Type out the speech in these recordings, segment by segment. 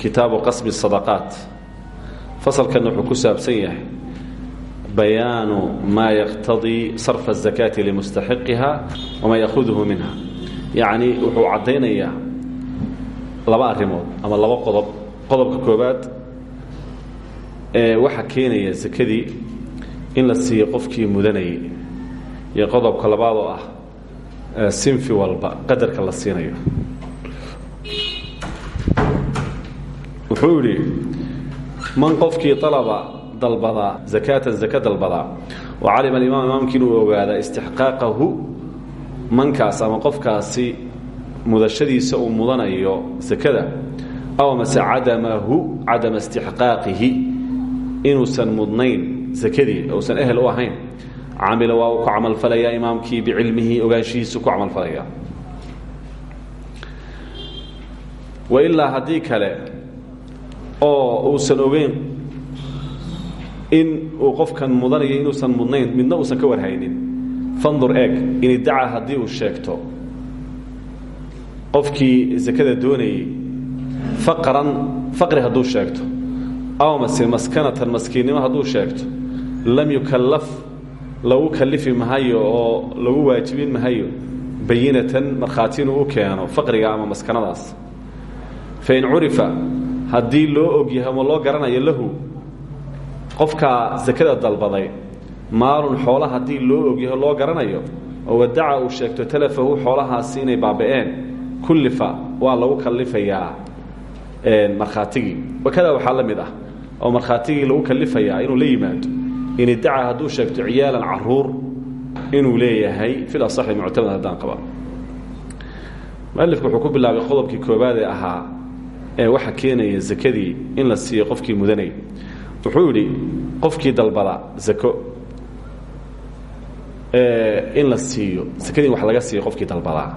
kitaabu qasbi sadaqaat. Fasalkan wuxuu ku saabsan yahay bayaanu maa yaqtadii sarfa الzakaati limustaxiqiha wamaa yahuduhu minha. Yacni wuxuu caddaynayaa laba arrimood ama laba qodob. Qodobka koobaad ee waxa keenaya sakadii in la siiyo qofkii mudanayay iyo qodobka labaad oo ah sinfi walba qadarka la siinayo wuxuu yidhi man qofkii alaba dalbadaa zakaatan zaka dalbadaa wa calima alimaam imaamkii inuu ogaadaa istixqaaqahu mankaas ama qofkaasi mudashadiisa uu mudanayo sakada aw mase cadamahu cadama istixqaaqihi inuusan mudnayn sakadii uusan ehel u ahayn camila waa uu ku camalfalayaa imaamkii bicilmihi ogaanshihiisu ku camalfalaya wailaa haddii kale oo uusan ogeyn in uu qofkan mudanayo inuusan mudnayn midna uusan ka warhaynin. Fandur eeg in iddacaa haddii uu sheegto. Qofkii sakada doonayey faqran faqri hadduu sheegto. Aw mase maskanatan maskiinnimo hadduu sheegto. Lam yukallaf lagu kallifi mahayo oo lagu waajibin mahayo bayinatan markhaati inuu u keeno faqriga ama maskanadaas. Fain curifa haddii loo og yahay ama loo garanayo lahu qofkaa sakada dalbaday maalun xoola haddii loo og yahay loo garanayo oo wadaca uu sheegto talafahu xoolahaasi inay baaba'een kullifa waa lagu kallifayaa markhaatigii wakada waxaa la mid ah oo markhaatigii lagu kallifayaa inuu la yimaado in iddaca hadduu sheegto ciyaalan carruur inuu leeyahay fil asaxi muctamad haddaan qaba. Mualifku wuxuu ku bilaabay qodobkii koobaad ee ahaa ee waxa keenaya sakadii in la siiyo qofkii mudanay. Wuxuu yidhi qofkii dalbada zako in la siiyo sakadii wax laga siiyo qofkii dalbadaa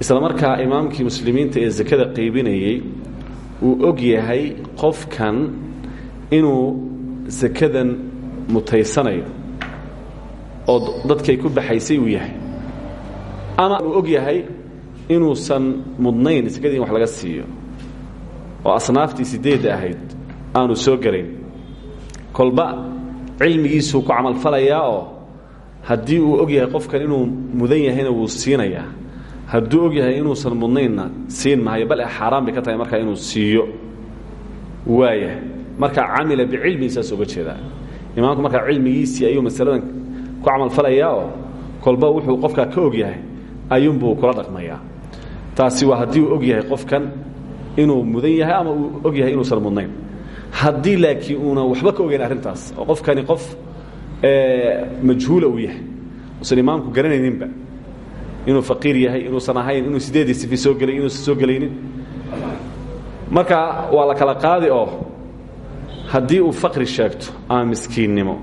isla markaa imaamkii muslimiinta ee sakada qaybinayey uu og yahay qofkan inuu sakadan mutaysanayo oo dadkay ku baxaysay uu yahay. Ama uu og yahay inuusan mudnayn sakadii in wax laga siiyo oo asnaaftii sideedda ahayd aanu soo gelayn kolba cilmigiisuu ku camalfalayaa oo haddii uu og qofkan inuu mudan yahayna wuu siinayaa. Hadduu og yahay inuusan siin mahayo bal xaaraan bay ka tahay markaa inuu siiyo. Waaya marka camila bicilmihi saas oga jeedaa. Imaamku markaa cilmigiisii ayuu masaladan ku camalfalayaa oo kolba wuxuu qofkaa ka og yahay ayuunbuu kula dhaqmayaa. Taasi waa haddii uu og qofkan inuu mudan yahay ama uu og yahay inuusan mudnayn. Haddii laakiin uuna waxba ka ogeyn arrintaas oo qofkani qof majhuula uu yahay usan imaamku garanayninba inuu faqiir yahay inuusan ahayn inuu sideedii sifi soo gelay inuusan soo gelaynin. Marka waa la kala qaadi oo haddii uu faqri sheegto ama miskiinnimo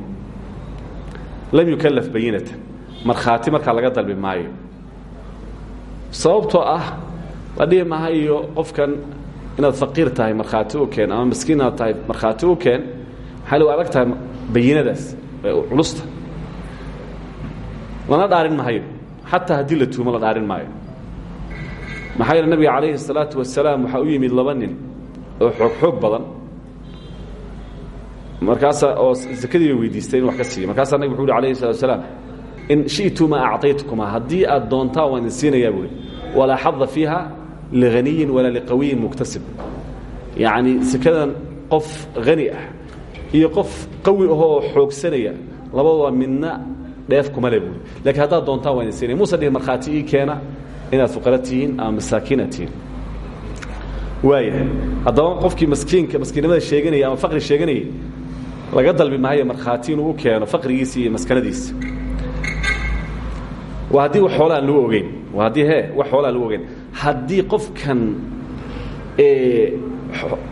lam yukallaf bayinatan markhaati markaa laga dalbi maayo. Sababtoo ah la dhihi mahayo qofkan inaad faqiir tahay markhaati u keen ama miskiin inaad tahay markhaati u keen maxay lagu adag tahay bayinadaas culusta lana dhaarin mahayo xataa haddii la tuumo la dhaarin maayo maxaa yeele nabiga calayhi الsalaatu wasalaam waxaa u yimid laba nin oo xoog xoog badan markaasa oo sakadii bay weydiistay in wax ka siiyo markaasaa nabig wuxu uhi alayhi الsalatu wasalaam in shi'tuma acطaytkuma haddii aad doontaan waan idin siinayaa buui walaa xada fiiha lighaniyin walaa liqawiyin muktasib yacni sekadan qof hani ah iyo qof qawi ahoo xoogsanaya labadooda midna dheef kuma le buuri lakiin haddaad doontaan waa idin siinaya muusan dhihin markhaati ii keena inaad fuqara tihiin ama masaakiina tihiin waaya haddaba qofkii maskiinka maskiinnimada sheeganaya ama faqri sheeganayay laga dalbi maayo markhaati inuu u keeno faqrigiisa iyo maskanadiisa waa haddii wax xoola aan lagu ogeyn waa haddii he wax xoola aan lagu ogeyn haddii qofkan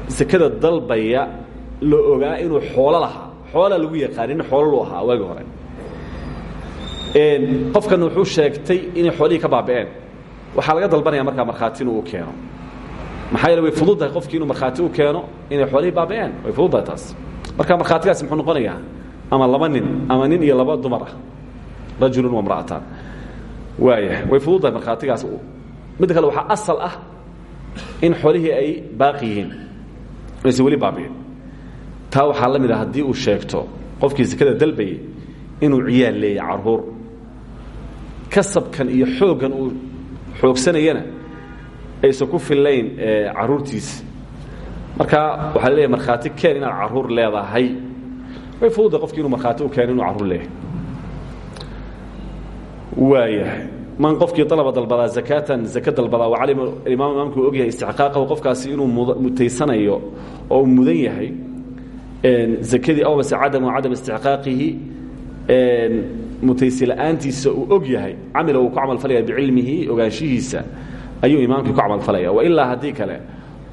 sekada dalbaya la ogaa inuu xoolo lahaa xoolaa lagu yaqaan in xoolo lu ahaa waagi hore. Qofkan wuxuu sheegtay inay xoolihii ka baaba'een. Waxaa laga dalbanaya markaa markhaati inuu u keeno. Maxaa yeele way fududdahay qofkii inuu markhaati u keeno inay xoolihii baaba'een. Way fududdahay taas. Marka markhaatigaasi muxuu noqonayaa ama laba nin ama nin iyo laba dumar ah. Rajulun wamra'atan waaya way fududdahay markhaatigaas midda kale waxaa asal ah in xoolihii ay baaqi yihiin aysan weli baabi'in. Taa waxaa la mid a haddii uu sheegto qofkii sekada dalbayay inuu ciyaal leeyahy carruur kasabkan iyo xooggan uu xoogsanayana aysan ku fillayn carruurtiisa marka waxaa la leeyahy markhaati keen inaad carruur leedahay. Way fududda qofkii inuu markhaati u keeno inuu carruur leeyahay. Waayahay man qofkii dalaba dalbadaa zakaatan zaka dalbadaa wacalima imaam imaamku uu og yahay istixqaaqahu qofkaasi inuu mutaysanayo oo uu mudan yahay zakadii aw mase cadamu cadam istixqaaqihi mutaysi la'aantiisa uu og yahay camila uu ku camalfalaya bicilmihi ogaanshihiisa ayuu imaamkii ku camalfalaya wailaa haddii kale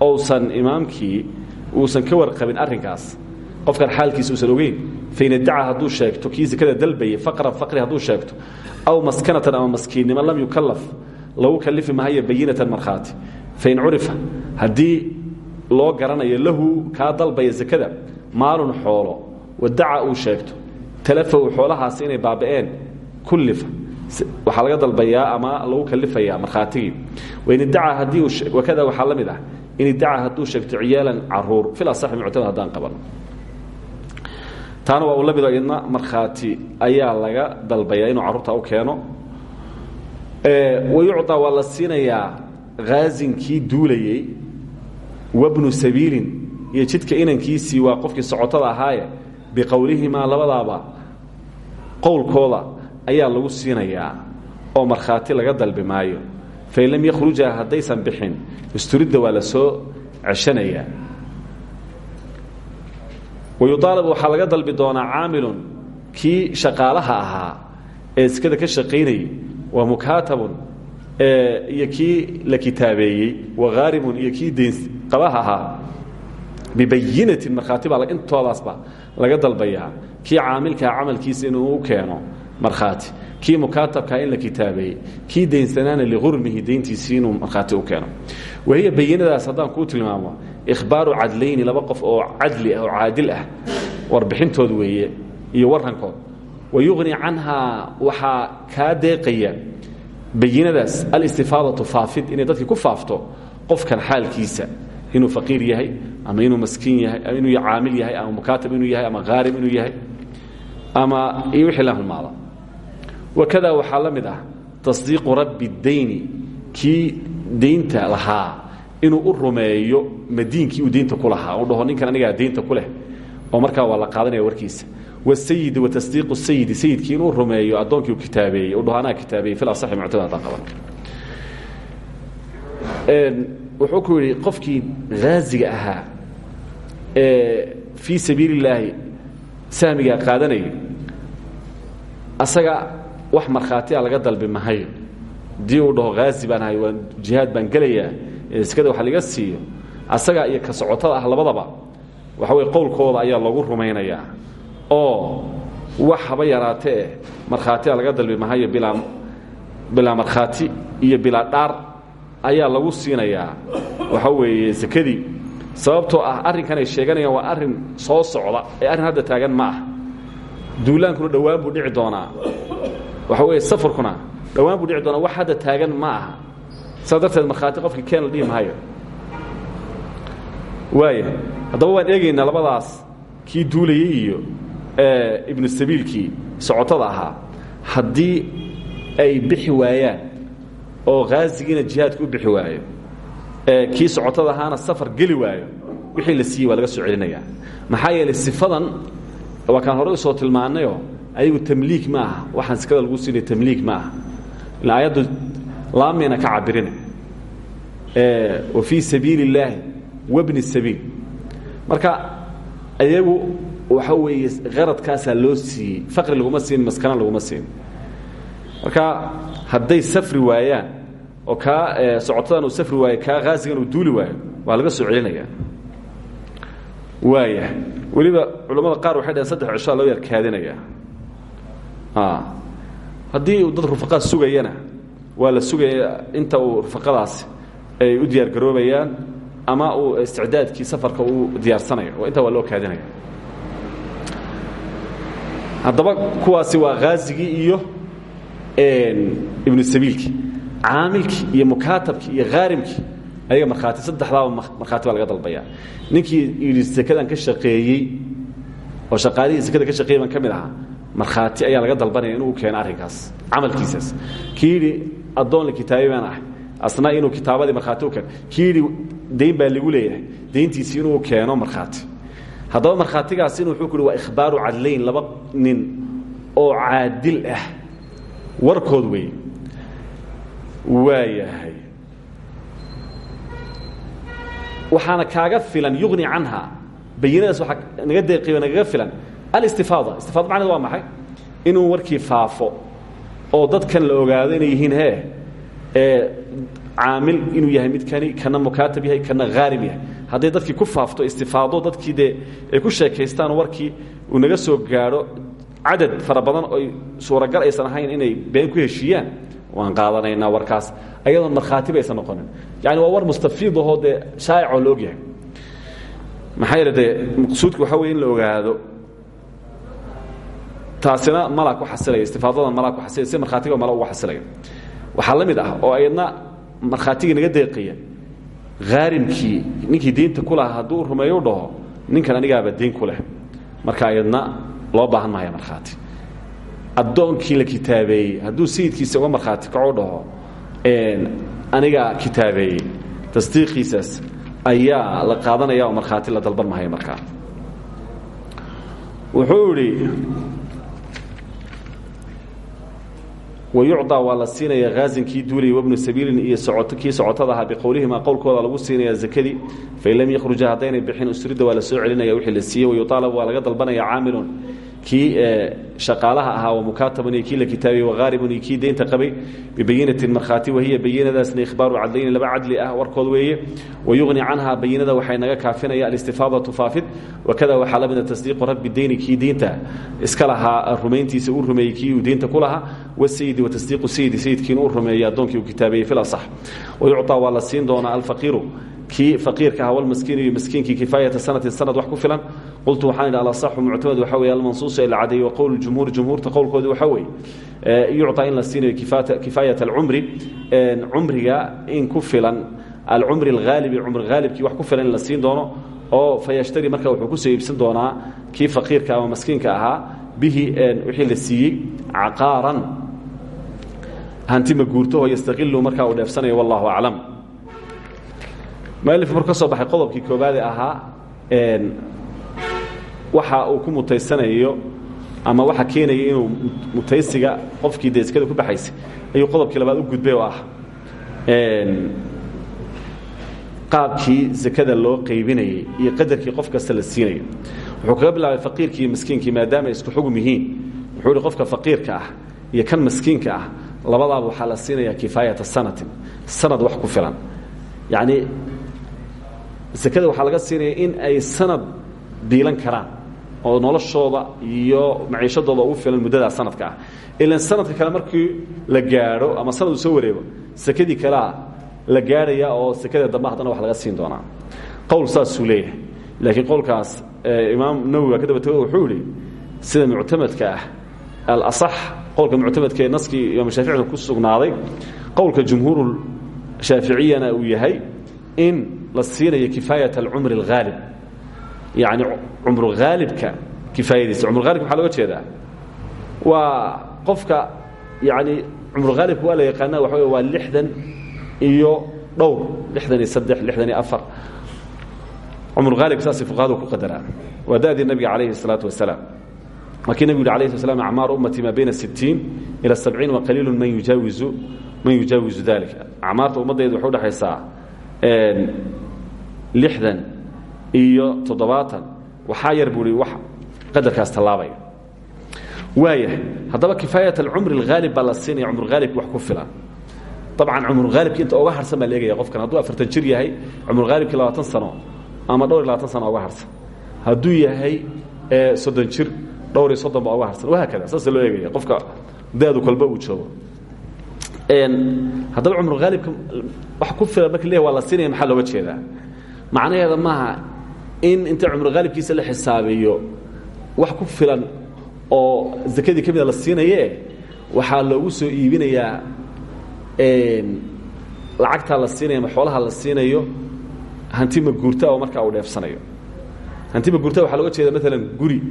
ousan imaamkii uusan ka warqabin arrinkaas qofkan xaalkiisa uusan ogeyn fain iddaca hadduu sheegto kii sakada dalbayay faqran faqri hadduu sheegto aw maskanatan ama maskiinnimo lam yukalaf lagu kalifi mahayo bayinatan markhaati. Fain curifa haddii loo garanayo lahu kaa dalbaya sakada maalun xoolo wadaca uu sheegto talafahu xoolahaasi inay baaba'een kullifa. Waxaa laga dalbayaa ama lagu kalifayaa markhaatigii. Wain iddaca haddii wakada waxaa la mid ah in iddaca hadduu sheegto ciyaalan carruur fil asaxi muctamad haddaan qabanno taana waa uu la idna markhaati ayaa laga dalbayaa inuu carruurta u keeno. Wayucطaa waa la siinayaa haazinkii duulayey wabnu sabiilin iyo jidka inankiisii waa qofkii socotada ahaaye biqowlihimaa labadaaba qowlkooda ayaa lagu siinayaa oo markhaati laga dalbi maayo. Lam yakhruja haddaysan bixin isturidda waa la soo ceshanayaa wayuaalab waxaa laga dalbi doonaa caamilun kii shaqaalaha ahaa ee sekada ka shaqaynayay wa mukaatabun iyo kii la kitaabeeyey wakhaarimun iyo kii deyn qabaha ahaa. Bibayinatin markhaati baa intoodaasba laga dalbayaa. Kii caamilkaa camalkiisa inuu u keeno markhaati. Kii mukaatabkaa in la kitaabeeyey kii daynsanaana liurmihi dayntiisii inuu markhaati u keeno. Wahiya bayinadaas haddaan kuu tilmaamo ikhbaaru cadlayni laba qof oo cadli ah oo caadil ah warbixintood weeye iyo warankood wayuqni canhaa waxaa kaa deeqaya bayinadaas alistifaadatu faafid inay dadkii ku faafto qofkan xaalkiisa inuu faqiir yahay ama inuu maskiin yahay inuu caamil yahay ama mukaatab inuu yahay ama khaarim inuu yahay ama iyo wixii la wakada waxaa la mid rabbi dayni kii daynta lahaa inuu u rumeeyo madiinkii uu daynta ku lahaa. U dhaho ninkan anigaa daynta ku leh. Oo markaa waa la qaadanaya warkiisa. Wasayidi wa tasdiiqu sayidi. Sayidkii inuu rumeeyo addoonkii uu kitaabeeyey. U dhaho anaa kitaabeeyey fil asaxi muctamad haddaan qaban wuxuu ku yidhi qofkii haaziga ahaa ee fii sabiili illaahi sahmigaa qaadanayay asaga wax markhaati a laga dalbi mahayo haddii uu dhaho haazi baan ahay waan jihaad baan gelayaa ee sekada wax laga siiyo asaga iyo ka ah labadaba waxa weye qowlkooda ayaa lagu rumaynayaa. Oo wax haba yaraatee laga dalbi mahayo bilaa bilaa markhaati iyo bilaa ayaa lagu siinayaa. Waxa weeye sekadii sababtoo ah arrinkan ay sheeganayaan waa arrin soo socda ee arrin hadda taagan ma ah. Duulaankuna dhowaan buu dhici doonaa. Waxa weeye safarkuna dhowaan buu dhici doonaa wax hadda taagan ma aha saas darteed qofkii keen la dhihi maayo. Waaya waan eegaynaa labadaas kii duulayey iyo ibnu sabiilkii socotada ahaa. Haddii ay bixi waayaan oo haazigiina jihaadka u bixi waayo kii socotada ahaana safar geli waayo wixii la siiyey waa laga soo celinayaa. Maxaa sifadan waa kaan horey u soo tilmaannayoo ayagu tamliik ma aha. Waxaan sikada lagu siinaya tamliik ma aha. Ila aayaddu laamina ka cabirina. Wa fii sabiili illaahi wabni sabiil. Marka ayagu waxa weeye qaradkaasaa loo siiyey. Faqri laguma siin maskana laguma siin. Marka hadday safri waayaan oo kaa socotadan uu safri waayo kaa haasigan uu duuli waayo waa laga soo celinaya waaya weliba qaar waxay dhaheen saddex cishaa loo yarkaadinaya haddii uu dad rufaqaa sugayana waa la sugaya inta uu rufaqadaasi ay u diyaar garoobayaan ama uu isticdaadkii safarka uu diyaarsanayo. Intaa waa loo kaadinaya haddaba kuwaasi waa haazigii iyo ibnu sabiilkii. Caamilkii iyo mukaatabkii iyo khaarimkii ayaga markhaati saddexdaaba markhaati baa laga dalbaya ninkii yidhi sekadan ka shaqeeyey oo shaqaalihii sekada ka shaqeeyey baan ka mid ahaa markhaati ayaa laga dalbanaya inuu keeno arrinkaas camalkiisaas. Kii yidhi addoon la kitaabay baan ahay. Asna inuu kitaabadii markhaati u keeno. Kii yidhi dayn baa lagu leeyahay. Dayntiisii inuu keeno markhaati. Haddaba markhaatigaasina wuxuu ku uhi waa ikhbaaru cadlayn laba nin oo caadil ah. Warkood wey waayahay. Waxaana kaaga filan yuغni canha. Bayinadaas waaa naga deeqiyo nagaga filan. Alistifaada. Istifaada macneed waa maxay? Inuu warkii faafo oo dadkan la ogaado inay yihiin he ee caamil inuu yahay midkani kana mukaatab yahay kana haarim yahay. Hadday dadkii ku faafto istifaado dadkii dee ay ku sheekaystaan warkii uu naga soo gaadho cadad fara badan oy suuragal aysan ahayn inay been ku heshiiyaan waan qaadanaynaa warkaas ayadoon markhaati baysan noqonin. Yani waa war mustafiid ahoo dee shaa'icoo la og yahay. Maxaa yeele dee maqsuudku waxaa weye in la ogaado taasina malaa ku xasilaya istifaadadan malaa ku xasilaya si markhaatiga mala ugu xasilaya waxaa la ah oo ayadna markhaatigii naga deeqaya haarimkii ninkii diinta ku lahaa hadduu rumeeyo u dhaho ninkan diin ku marka ayadna loo baahan mahaya markhaati. Addoonkii la kitaabeeyey hadduu sayidkiisa uga markhaati kaco dhaho anigaa kitaabeeyey tasdiiqiisaas ayaa la qaadanaya oo la dalban mahaya markaa wuxuu wayucdaa waa la siinaya haazinkii duulay wabnu sabiilin iyo kii socotada ahaa biqowlihima qowlkooda lagu siinaya zakadii fain lam yakhruja haddaynay bixin usrida waa la soo celinaya wixii la siiyey wayuaalab waa laga dalbanaya caamilun kii shaqaalaha ahaa wa mukaataban iyo kii la kitaabiyey wahaalibun iyo kii deynta qabay bibayinatin markhaati wahiya bayinadaasna ikhbaaru cadlayni laba cadli ah warkood weeye. Wayugni canha bayinada waxay naga kaafinaya alistifaadatu faafid wakada waxaa la mida tasdiiqu rabbi deyni kii diinta iska lahaa rumayntiisa uu rumeeyey kii uu diinta ku lahaa. Wasayidi watasdiiqu sayidi sayidkiina uu rumeeyey addoonkii uu kitaabeeyey fil asax wayucطaa waa la siin doonaa alfaqiiru kii faqiirka aha walmaskiin iyo maskiinkii kifaayata sanatin sanad wax ku filan. Qultu waxaan idhi alasaxu muctamad waxaa weeye almansuusu ee la cadeeye waqowl jumhuur. Jumhuurta qowlkoodi waxaa weeye yucطaa in la siinayo kifaayat alcumri. Cumriga in ku filan alcumri alhaalibi cumri haalibkii wax ku filan in la siin doono oo fayashtari marka wuxuu ku soo iibsan doonaa kii faqiirka ama maskiinka ahaa bihi wixii la siiyey caqaaran. Hanti ma guurtaho yastaqilu markaa uu dheefsanayo wallahu aclam mualif markuu ka soo baxay qodobkii koobaade ahaa waxa uu ku mutaysanayo ama waxa keenaya inuu mutaysiga qofkii dee sekada ku baxaysay ayuu qodobkii labaad u gudbay oo ah qaabkii sekada loo qaybinayey iyo qadarkii qof kasta la siinayo. Wuxuu kaga bilaabay faqiirkii iyo miskiinkii maadaama ay isku xugum yihiin. Wuxuu ihi qofka faqiirka ah iyo kan miskiinka ah labadaaba waxaa la siinayaa kifaayata sanatin. Sanad wax ku filan. Yacni sekada waxaa laga siinaya in ay sanad biilan karaan oo noloshooda iyo maciishadooda ugu filan muddadaa sanadka ah. Ilan sanadka kale markii la gaadho ama sanad soo wareego sekadii kalea la gaadhaya oo sekada dambe wax laga siin doonaa. Qowl saasuu leeyahay. Laakiin qowlkaas imaam nawowi ka daba wuxuu yihi sida muctamadka ah alasax qowlka muctamadka ee naskii imaam shaaficida ku sugnaaday qowlka jumhuur shaaficiyana uu yahay in la siinayo kifaayat alcumri alhaalib yacni cumru haalibka kifaayadiisa. Cumruhaalibka waxaa looga jeedaa? Waa qofka yani cumruhaalibka waa la yaqaana waxa wey waa lixdan iyo dhowr. Lixdan iyo saddex lixdan iyo afar. Cumruhaalibka saasay fuqahadu ku qadaraan waa da'dii nabiga calayhi الsalaatu wasalaam. Markii nebigu yhi alayh sl slam acmaar ummati maa bayna sittiin ila sabciin waqaliilu man yujaawizu man yujaawizu dalik acmaarta ummaddayda waxay udhexaysaa lixdan iyo toddobaatan. Waxaa yar buu i wax qadarkaas tallaabaya. Waaya haddaba kifaayat alcumri alhaalib baa la siinaya cumruhaalibki wax ku filan. Dabcan cumruhaalibki inta oga harsan baa la eegaya qofkan. Hadduu afartan jir yahay cumruhaalibkii labaatan sano ama dhowr iyo labaatan sano oga harsan. Hadduu yahay soddon jir dhowr iyo soddon baa uga harsan. Wahaakada saasa loo eegaya. Qofka da-du kolba uu joogo. Haddaba cumrulhaalibka wax ku filan marka le waa la siinaya maxaa looga jeedaa macnaheeda maaha in inta cumrulhaalibkiisa la xisaabiyo wax ku filan oo zakadii ka la siinaye waxaa loogu soo iibinayaa lacagtaa la siinaya xoolaha la siinayo hanti maguurta oo markaa uu dheefsanayo. Hanti maguurta waxaa looga jeeda maalan guri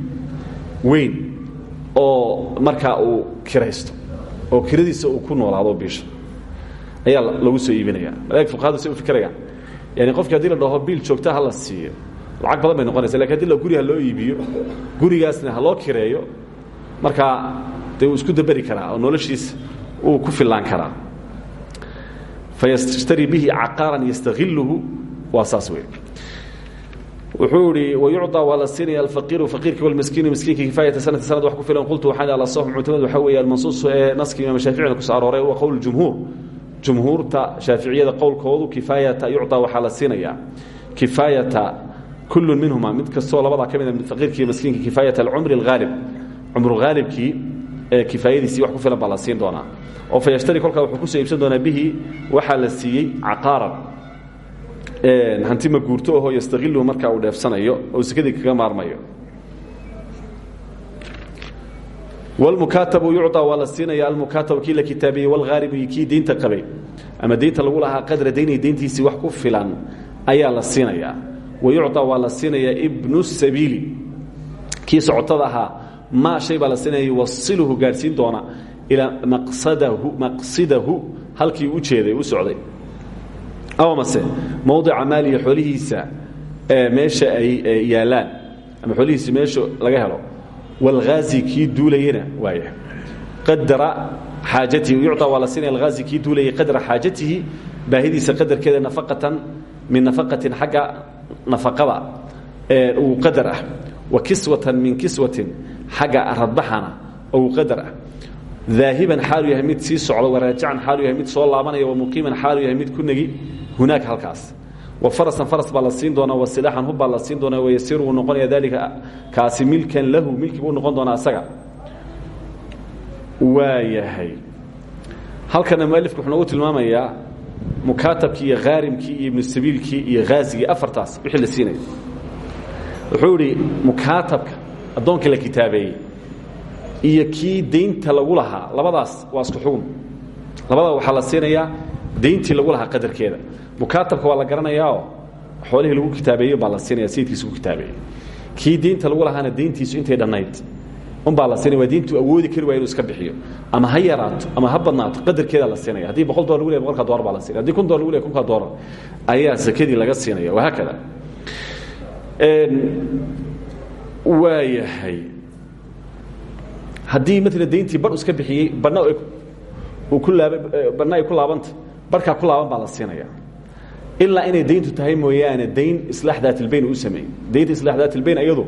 weyn oo markaa uu kiraysto oo kiradiisa uu ku noolaado biisha. Ayaa lagu soo iibinaya malaig fuqahadu say u fikirayaan yani qofkii haddii la dhaho biil joogta hala siiyo. Lacag badan bay noqonaysa laakiin haddii guri haloo iibiyo gurigaasna haloo kireeyo markaa dee uu isku daberi karaa oo noloshiis uu ku filaan karaa. Fayashtari bihi caqaaran yastahiluhu waa saas wey wuxuu ihi wayucطى waa la siinaya alfaqiru faqiirkii wlmiskiinu miskiinka kifaayata sanati sanad wax ku filan qultu waxaan alasah muctamad waxa weeye almansuus ee naskii imaam shaaficina ku soo arooray wa qowl jumhuur jumhuurta shaaficiyada qowlkoodu kifaayata yucطaa waxaa la siinayaa. Kullu minhuma mid kastoo labadaa ka mida ah faqiirkiiyo maskiinka kifaayata alcumri alhaalib cumrulhaalibkii ee kifaayadiisii wax ku filan baa la oo fa yashtari kolkaa wuxuu ku soo iibsan bihi waxaa la siiyey caqaaran hanti ma guurto aho yastakiluhu markaa uu dheefsanayo oo sekadii kaga maarmayo. wlmukaatabu yucطaa waa la siinaya almukaatabu kii la kitaabiyey wlhaaribu kii diinta qabay ama diinta lagu lahaa qadra dayni dayntiisii wax ku filan ayaa la siinayaa wayucطaa waa la siinayaa ibnu sabiili kii socotada ahaa maa shay baa la siinaya yuwasiluhu gaadhsiin doona ilaa maqsidahu halkii u jeeday u socday amase mowdica maaliya xoolihiisa meesha ay yaalaan ama xoolihiisa meesha laga helo walghaazi kii duulayana waaya qadra xaajatihi yucطaa waa la siinaya alghaazi kii duulayay qadra xaajatihi baahidiisa qadarkeeda nafaqatan min nafaqatin xagga nafaqada ee uu qadar ah wa kiswatan min kiswatin xagga radbaxana ou qadar ah daahiban xaalu yahay mid sii socda waraajacan xaalu yahay mid soo laabanaya wamuqiiman xaalu yahay mid ku negi hunaak halkaas wa farasan faras baa la siin doonaa wa silaaxan hub baa la siin doonaa wayasiir wuu noqonaya daalika kaasi milkan lahu milki buu noqon doonaa asaga. Waayahay halkana mualifku wuxuu noogu tilmaamayaa mukaatabkii iyo khaarimkii iyo ibnu sabiilkii iyo haasigii afartaas wixii la siinaya wuxuu idhi mukaatabka addoonkii la kitaabeeyey iyo kii daynta lagu lahaa labadaas waa isku xugum. Labada waxaa la siinayaa dayntii lagu lahaa qadarkeeda mukaatabka waa la garanayaao xoolihii lagu kitaabeeyo baa la siinaya sayidkiisa ku kitaabeeyey. Kii daynta lagu lahaana dayntiisu intay dhannayd unbaa la siinaya waa dayntuu awoodi kari waaya inuu iska bixiyo. Ama ha ama ha badnaato la siinaya haddii boqol dolar lagu lehay boqolkaa dolar baa la siinaya haddii kun dolar lagu lehay kunkaa dolar. Ayaa sakadii laga siinaya wahaakada waayahay. Haddii maala dayntii bar iska bixiyey badhna ay ku laabanta barkaa ku laaban baa la siinaya ilaa inay dayntu tahay mooyaane dayn islaax daatilbayn uu sameeyey. Daynta islaax daatilbayn ayadu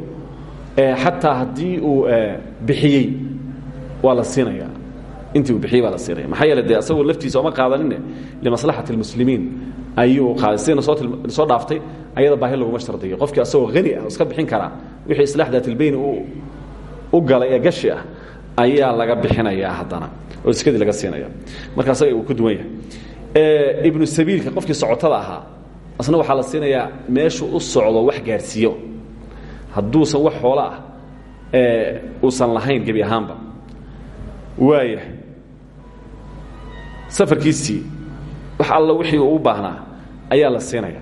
xataa haddii uu bixiyey waa la siinaya. Intii uu bixiyey baa la siinaya. Maxaa yeele dee asagoo laftiisa oma qaadanine limaslaxati اlmuslimiin ayuu qaaday sidayna soo dhaaftay ayada baahi laguma shardiyo qofkii asagoo hani ah iska bixin karaa wixii islaax daatilbayn uu u galay ee gashi ah ayaa laga bixinayaa haddana oo iskadii laga siinaya. Marka asaga uu ku duwan yahay ibnu sabiilka qofkii socotada ahaa asna waxaa la siinayaa meeshuu u socdo wax gaadhsiiyo hadduusan wax xoolo ah uusan lahayn gebi ahaanba. Waaya safarkiisii wax alla wixii uu u baahnaa ayaa la siinaya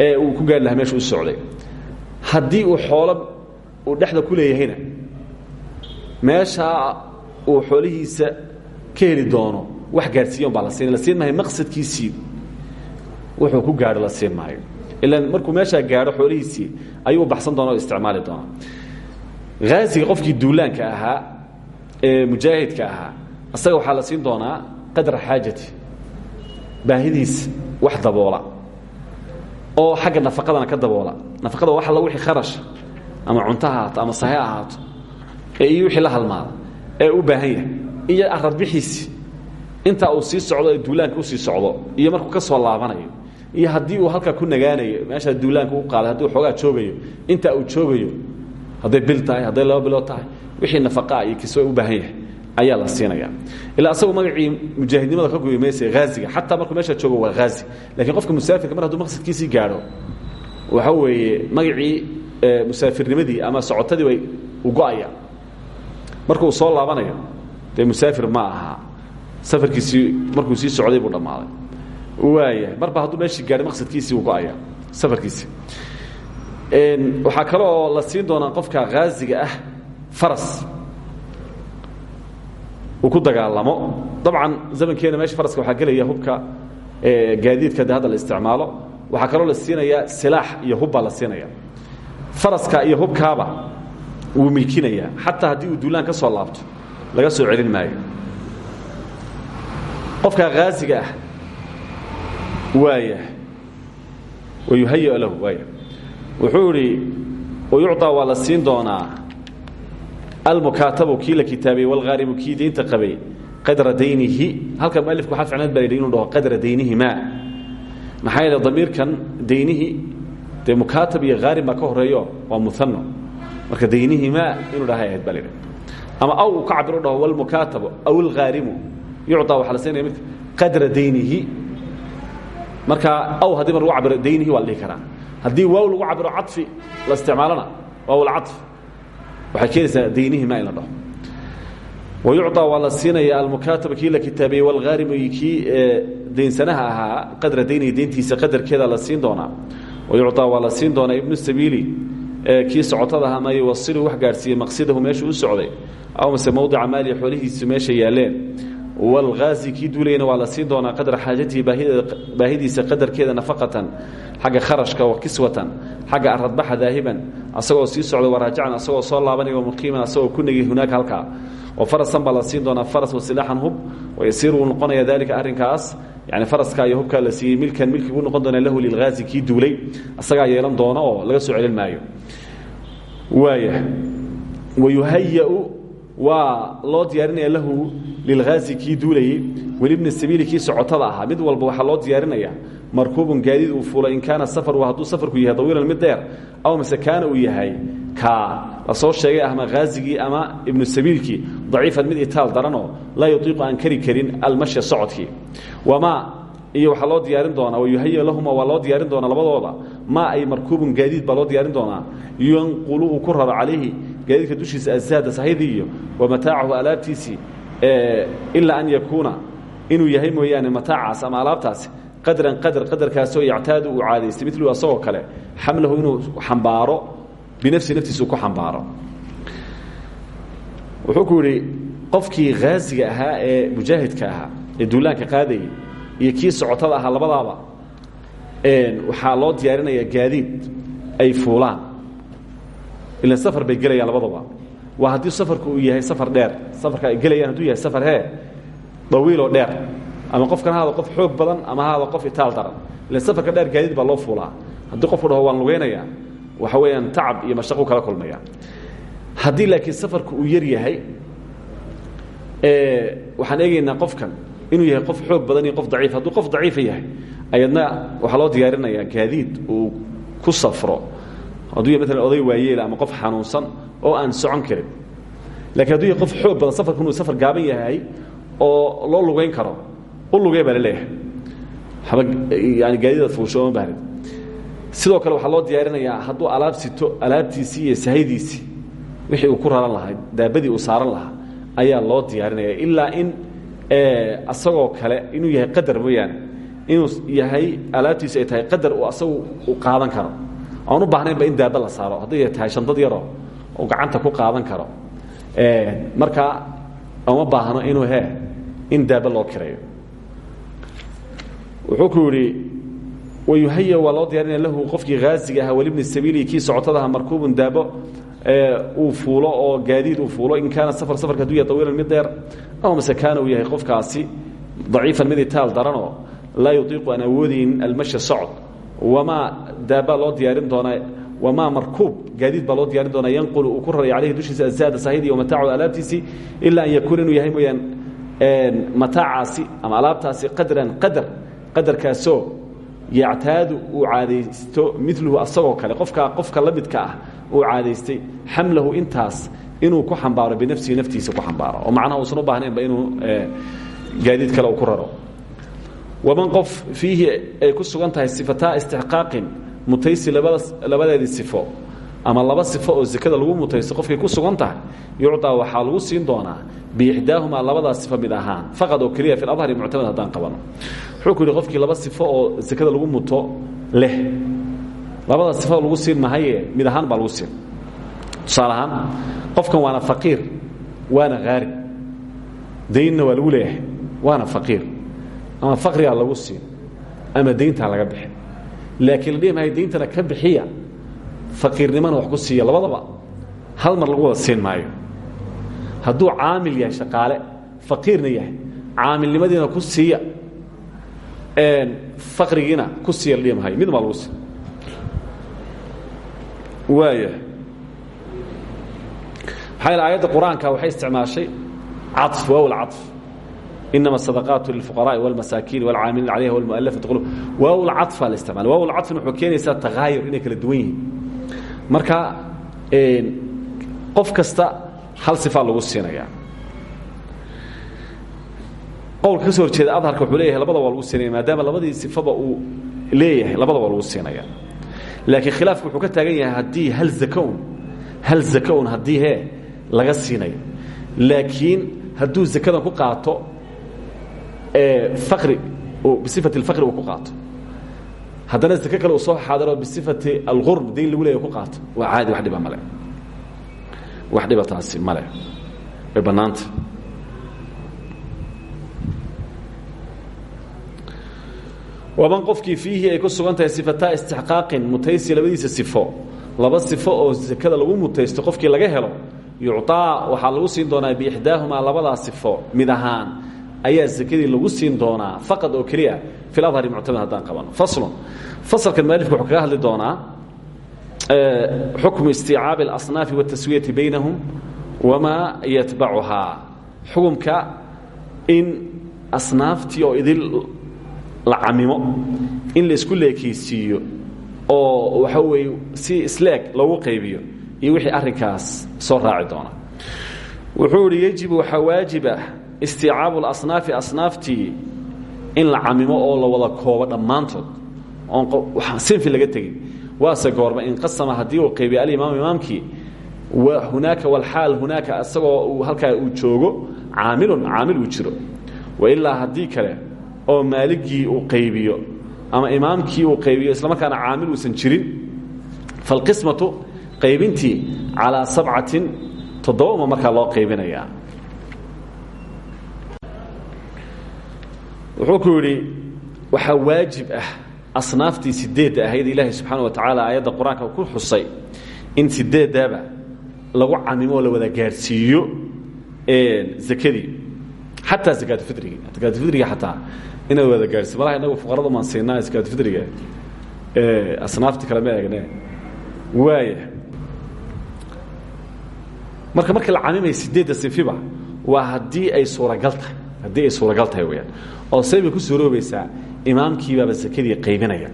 ee uu ku gaari lahaa meeshu u socday. Haddii uu xoolo uu dhexda ku leeyahayna meeshaa uu xoolihiisa ka heli doono wax gaadhsiiyan baa la siinay la siin maayo maqsadkiisii. Wuxuu ku gaadho la siin maayo. Ilan markuu meeshaa gaadho xoolihiisii ayuu baxsan doona o isticmaali doonaa. Haasiga qofkii duulaanka ahaa ee mujaahidka ahaa asaga waxaa la siin doonaa qadra xaajati baahidiisa wax daboola oo xagga nafaqadana ka daboola. Nafaqada wax alla wixii kharash ama cunto ha ahaato ama sahe ahaato iyo wixii la halmaada ee u baahan yahay. Iyo aradbixiisi intaa uu sii socdo ee duulaanka u sii socdo iyo markuu ka soo laabanayo iyo haddii uu halkaa ku nagaanayo meeshaa duulaanka u qaaday haddii xoogaa joogayo intaa uu joogayo hadday bil tahay hadday laba bilood tahay wixii nafaqaa iyo kiswa u baahan yahay ayaa la siinaya ilaa asagu magacii mujaahidnimada ka goyi maysa haaziga markuu meesha joogo waa haazi lakiin qofka musaafirka mar hadduu maqsadkiisii gaadho waxa weeye magacii musaafirnimadii ama socotadii way u go'aya marka uu soo laabanayo dee musaafir ma aha safarkiisii markuu sii socday buu dhammaaday. Waayahay marba hadduu meeshii gaadhay maqsadkiisii uu go'aya safarkiisii. Waxaa kale oo la siin doonaa qofka haaziga ah faras. Uu ku dagaalamo. Dabcan zamankeena meesha faraska waxaa gelaya hubka gaadiidka de hadda la isticmaalo. Waxaa kaloo la siinayaa silaax iyo hubbaa la siinaya faraska iyo hubkaaba wuu milkinayaa xataa haddii uu duulaan ka soo laabto laga soo celin maayo qofka haaziga ah. Waaya wayuhaya lahu waaya wuxuu idhi wayucطaa waa la siin doonaa. Almukaatabu kii la kitaabiyey walhaaribu kii daynta qabay qadra daynihi halka mualifku waxaa ficnaad baa yidhi inuu dhaho qadra daynihimaa maxaa yeele damiirkan daynihi dee mukaatab iyo haarim baa ka horeeyo waa muano marka daynihimaa inuu dhahay ahayd ama aw ka cabir u dhaho walmukaatabu aw alhaarimu yucطaa waxaa la siinaya midka qadra daynihi marka aw haddii mar lagu cabiro daynihi waa la dhihi karaa haddii waaw lagu cabiro caطfi la isticmaalona waaw lcaطf waxay keenaysaa daynihima in la dhaho wayucطaa waa la siinaya almukaataba kii la kitaabiyey walhaarimu kii daynsanaha ahaa qadra daynihi dayntiisa qadarkeeda la siin doonaa wayucطaa waa la siin doonaa ibnu sabiili kii socotada ahaa ma yuwasilu wax gaadhsiiyey maqsidahu meeshuu u socday aw mase mowdica maalihi xoolihiisu meesha yaaleen walghaazi kii duulayana waa la siin doonaa qadra xaajatihi baahidiisa qadarkeeda nafaqatan xagga kharashka wa kiswatan xagga aradbaxa daahiban asagoo sii socda waraajacan asagoo soo laabanaya muqiiman asagoo ku negay hunaaka halkaa oo farasan baa la siin doonaa faras wasilaaxan hub wayasiir wuu noqonaya daalika arrinkaas yani faraska iyo hubkaa la siiyey milkan milki buu noqon doonaa lahu lilghaazi kii duulay asagaa yeelan doona oo laga soo celin maayo waaya wayuhayau waa loo diyaarinaya lahu lilghaazi kii duulayey welibni sabiili kii socotada ahaa. Mid walba waxaa loo diyaarinaya markuubun gaadiid uu fuula in kaana safaru hadduu safarku yahay dawiilan mid dheer aw mise kaana uu yahay kaa la soo sheegay ama haazigii ama ibnu sabiilkii daciifan mid itaal daranoo laa yutiiqu aan kari karin almashya socodkii. Wamaa iyo waxaa loo diyaarin doonaa wayuhaya lahuma waa loo diyaarin doonaa labadooda. Maa ay markuubun gaadiid baa loo diyaarin doonaa? Yanqulu uu ku raro calayhi gaadiidka dushiisa azaada sahaydii iyo wa mataacahu alaabtiisii ilaa an yakuuna inuu yahay mooyaane mataacaas ama alaabtaasi qadran qadar qadarkaasoo yactaadu uu caadaystay milu asagoo kale xamlahu inuu xambaaro binafsi naftiisu ku xambaaro. Wuxuu ku yidhi qofkii haaziga ahaa ee mujaahidka ahaa ee duulaanka qaadayay iyo kii socotada ahaa labadaaba waxaa loo diyaarinaya gaadiid ay fuulaan ilan safar bay gelayaan labadaba. Waa haddii safarku uu yahay safar dheer safarka ay gelayaan hadduu yahay safar hee dawiiloo dheer. Ama qofkan haada qof xoog badan ama haada qof itaal daran. Ilan safarka dheer gaadiid baa loo fuulaa. Haddii qofku dhaho waan lugaynayaa waxa weeyaan tacab iyo mashaqu kala kulmaya. Haddii laakiin safarku uu yar yahay waxaan eegaynaa qofkan inuu yahay qof xoog badan iyo qof daciif. Hadduu qof daciifa yahay ayadna waxaa loo diyaarinayaa gaadiid uu ku safro hadduu maalan oday waayeela ama qof xanuunsan oo aan socon karin. Lakiin hadduu qof xoog badan safarku inuu safar gaaban yahay oo loo lugayn karo u lugee baa la leeyahay. Haba yani gaadiidaad fuusho oma baarin sidoo kale waxaa loo diyaarinayaa hadduu alaab sito alaabtiisii iyo sahaydiisii wixii uu ku raran lahaa daabadii uu saaran lahaa ayaa loo diyaarinaya ilaa in asagoo kale inuu yahay qadar mooyaane inuu yahay alaabtiisu ay tahay qadar uu asagu qaadan karo aan u baahnaynba in daaba la saaro. Hadday tahay shandad yaroo uu gacanta ku qaadan karo marka uma baahno inuu he in daaba loo kireeyo. Wuxuu ku yidhi wayuhaya waa loo diyaarinaya lahu qofkii haaziga ahaa welibni sabiili kii socotadaha markuubun daabo uu fuulo oo gaadiid uu fuulo in kaana safar safarka hadduu yahay tawiilan mid dheer ama mase uu yahay qofkaasi daciifan mid itaal daranoo laa yutiiqu aan awoodaynin almashya socod wamaa daaba loo diyaarin doonaa wamaa markuub gaadiid baa loo diyaarin doonaa yanqulu uu ku raray calayhi dushiisa azaada sahaydi wa mataacu alaabtiisii ilaa an yakuuna inuu yahay mooyaan mataacaasi ama alaabtaasi qadran qadar qadarkaasoo yactaadu uu caadaysto miluhu asagoo kale qofka qofka la midka ah uu caadaystay xamlahu intaas inuu ku xambaaro binafsihi naftiisa ku xambaaro oo macnaha uusan u baahnaynba inuu gaadiid kale uu ku raro waman qof fiihi ay ku sugan tahay sifataa istixqaaqin mutaysi labadeedii sifo ama laba sifo oo sekada lagu mutaysto qofkay ku sugan tahay yucطaa waxaa lagu siin doonaa biixdaahumaa labadaa sifo mid ahaan faqad oo keliya fi adhari muctamad haddaan qabano. Wuxuu qofkii laba sifo oo sekada lagu muto leh labada sifo lagu siin mahaye mid ahaan baa lagu siin. Tusaale qofkan waana faqiir waana haari daynna waa lagu leeyahay waana ama faqrigaa lagu siin ama dayntaa laga bixi. Laakiin la dhihi maayo dayntana ka bixiya faqiirnimana wax ku siiya labadaba hal mar lagu wada siin maayo. Hadduu caamil yahay shaqaale faqiirna yahay caamilnimadiina ku siiya faqrigiina ku siiya la dhihi maayo. Mid baa lagu siiya waaya maxaa yaele aayadda qur'aanka waxay isticmaashay caطf waaw lcaطf inama الصadقaaت للفqراء والmasaakiin والcaamiliin عalayha والmuؤلفaةi qلوb waaw lcaطفa la isticmaala waaw lcaطfina wuxuu keenaysaa تahaayur inay kala duwan yihiin marka qof kasta hal صifaa lagu siinaya qowlka ka soo horjeeda adharka wuxuu leeyahay labada waa lagu siinaya maadaama labadii sifaba uu leeyahay labada waa lagu siinaya laakiin khilaafku wuxuu ka taagan yahay haddii hal zakon hal zakon haddii he laga siinayo laakiin hadduu zakadan ku qaato ari bisifati اlfaqri uu ku qaato haddana zake kale uu soo xaadiro bisifati alqurb dayn lagu leeya ku qaato waa caadi wax dhiba male wax dhiba taasi male way bannaanta waman qofkii fiihi ay ku sugan tahay sifataa istixqaaqin mutaysi labadiisa sifo laba sifo oo sakada lagu mutaysto qofkii laga helo yucطaa waxaa lagu siin doonaa biixdaahumaa labadaa sifo mid ahaan ayaa sakadii lagu siin doonaa faqad oo keliya fi adhari muctamad haddaan qabano. Faslun. Fasalkan mualifku wuxuu kaga hadli doonaa xukmu istiicaabi اlasnaafi wataswiyati baynahum wamaa yatbacuhaa xukumka in asnaaftii oo idil la camimo in la isku leekaysiiyo oo waxa weeye si isleeg loogu qaybiyo iyo wixii arrinkaas soo raaci doona. Wuxuu idhi yejibu waxaa waajiba istiicaabu اlasnaafi asnaaftii in la camimo oo la wada koobo dhammaantood. Oon sinfi laga tegin. Waase goorma inqasama haddii uu qaybiya alimaam imaamkii hunaaka wlxaal hunaaka isagoo halkaa uu joogo caamilun caamil uu jiro. Wailaa haddii kale oo maaligii uu qaybiyo ama imaamkii uu qaybiyo isla markaana caamil uusan jirin falqismatu qaybintii calaa sabcatin toddobama markaa loo qaybinayaa wuxuu ku yidhi waxaa waajib ah asnaaftii sideedda ahayd ilaahay subxaana wa tacaala aayadda qur'aanka ku xusay in sideeddaaba lagu camimo oo la wada gaadhsiiyo zakadii. Xataa akaatufidrigi akaatufidriga xataa. Inaad wada gaadhsiiyo malaha inagu fuqarada maan siinaa akaatufidriga asnaafti kale ma eegne. Waaya marka marka la camimaya sideedda sinfiba waa haddii ay suuragal tahay. Haddii ay suuragal tahay weyaan oo say bay ku suuroobaysaa imaamkiibaaba sakadii qaybinaya.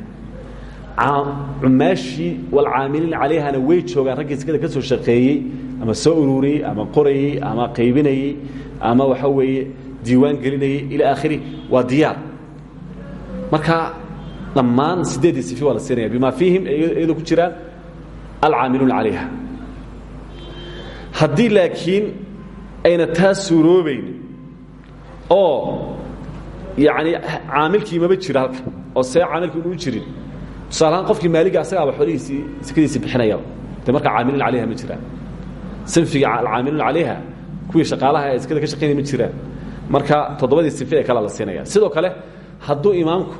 Cumaashii walcaamiliin calayhana way joogaan raggii sakada ka soo shaqeeyey ama soo ururiyey ama qorayey ama qaybinayey ama waxa weeye diiwaan gelinayey ila aakhiri waa diyaar. Marka dhammaan sideeddii sifi waa la siinaya bima fiihim iyadoo ku jiraan alcaamiluuna calayha haddii laakiin ayna taa suuroobayn oo yani caamilkii maba jiro halka oo see caamilkii inuu jirin. Tusaalahaan qofkii maaliga asagaaba xoolihiisii sakadiisii bixinayaba de markaa caamiliin calayha ma jiraan. Sinfiga alcaamiluun calayha kuwii shaqaalaha ee sakada ka shaqaynaya ma jiraan. Marka toddobadii sinfi ee kale la siinaya sidoo kale hadduu imaamku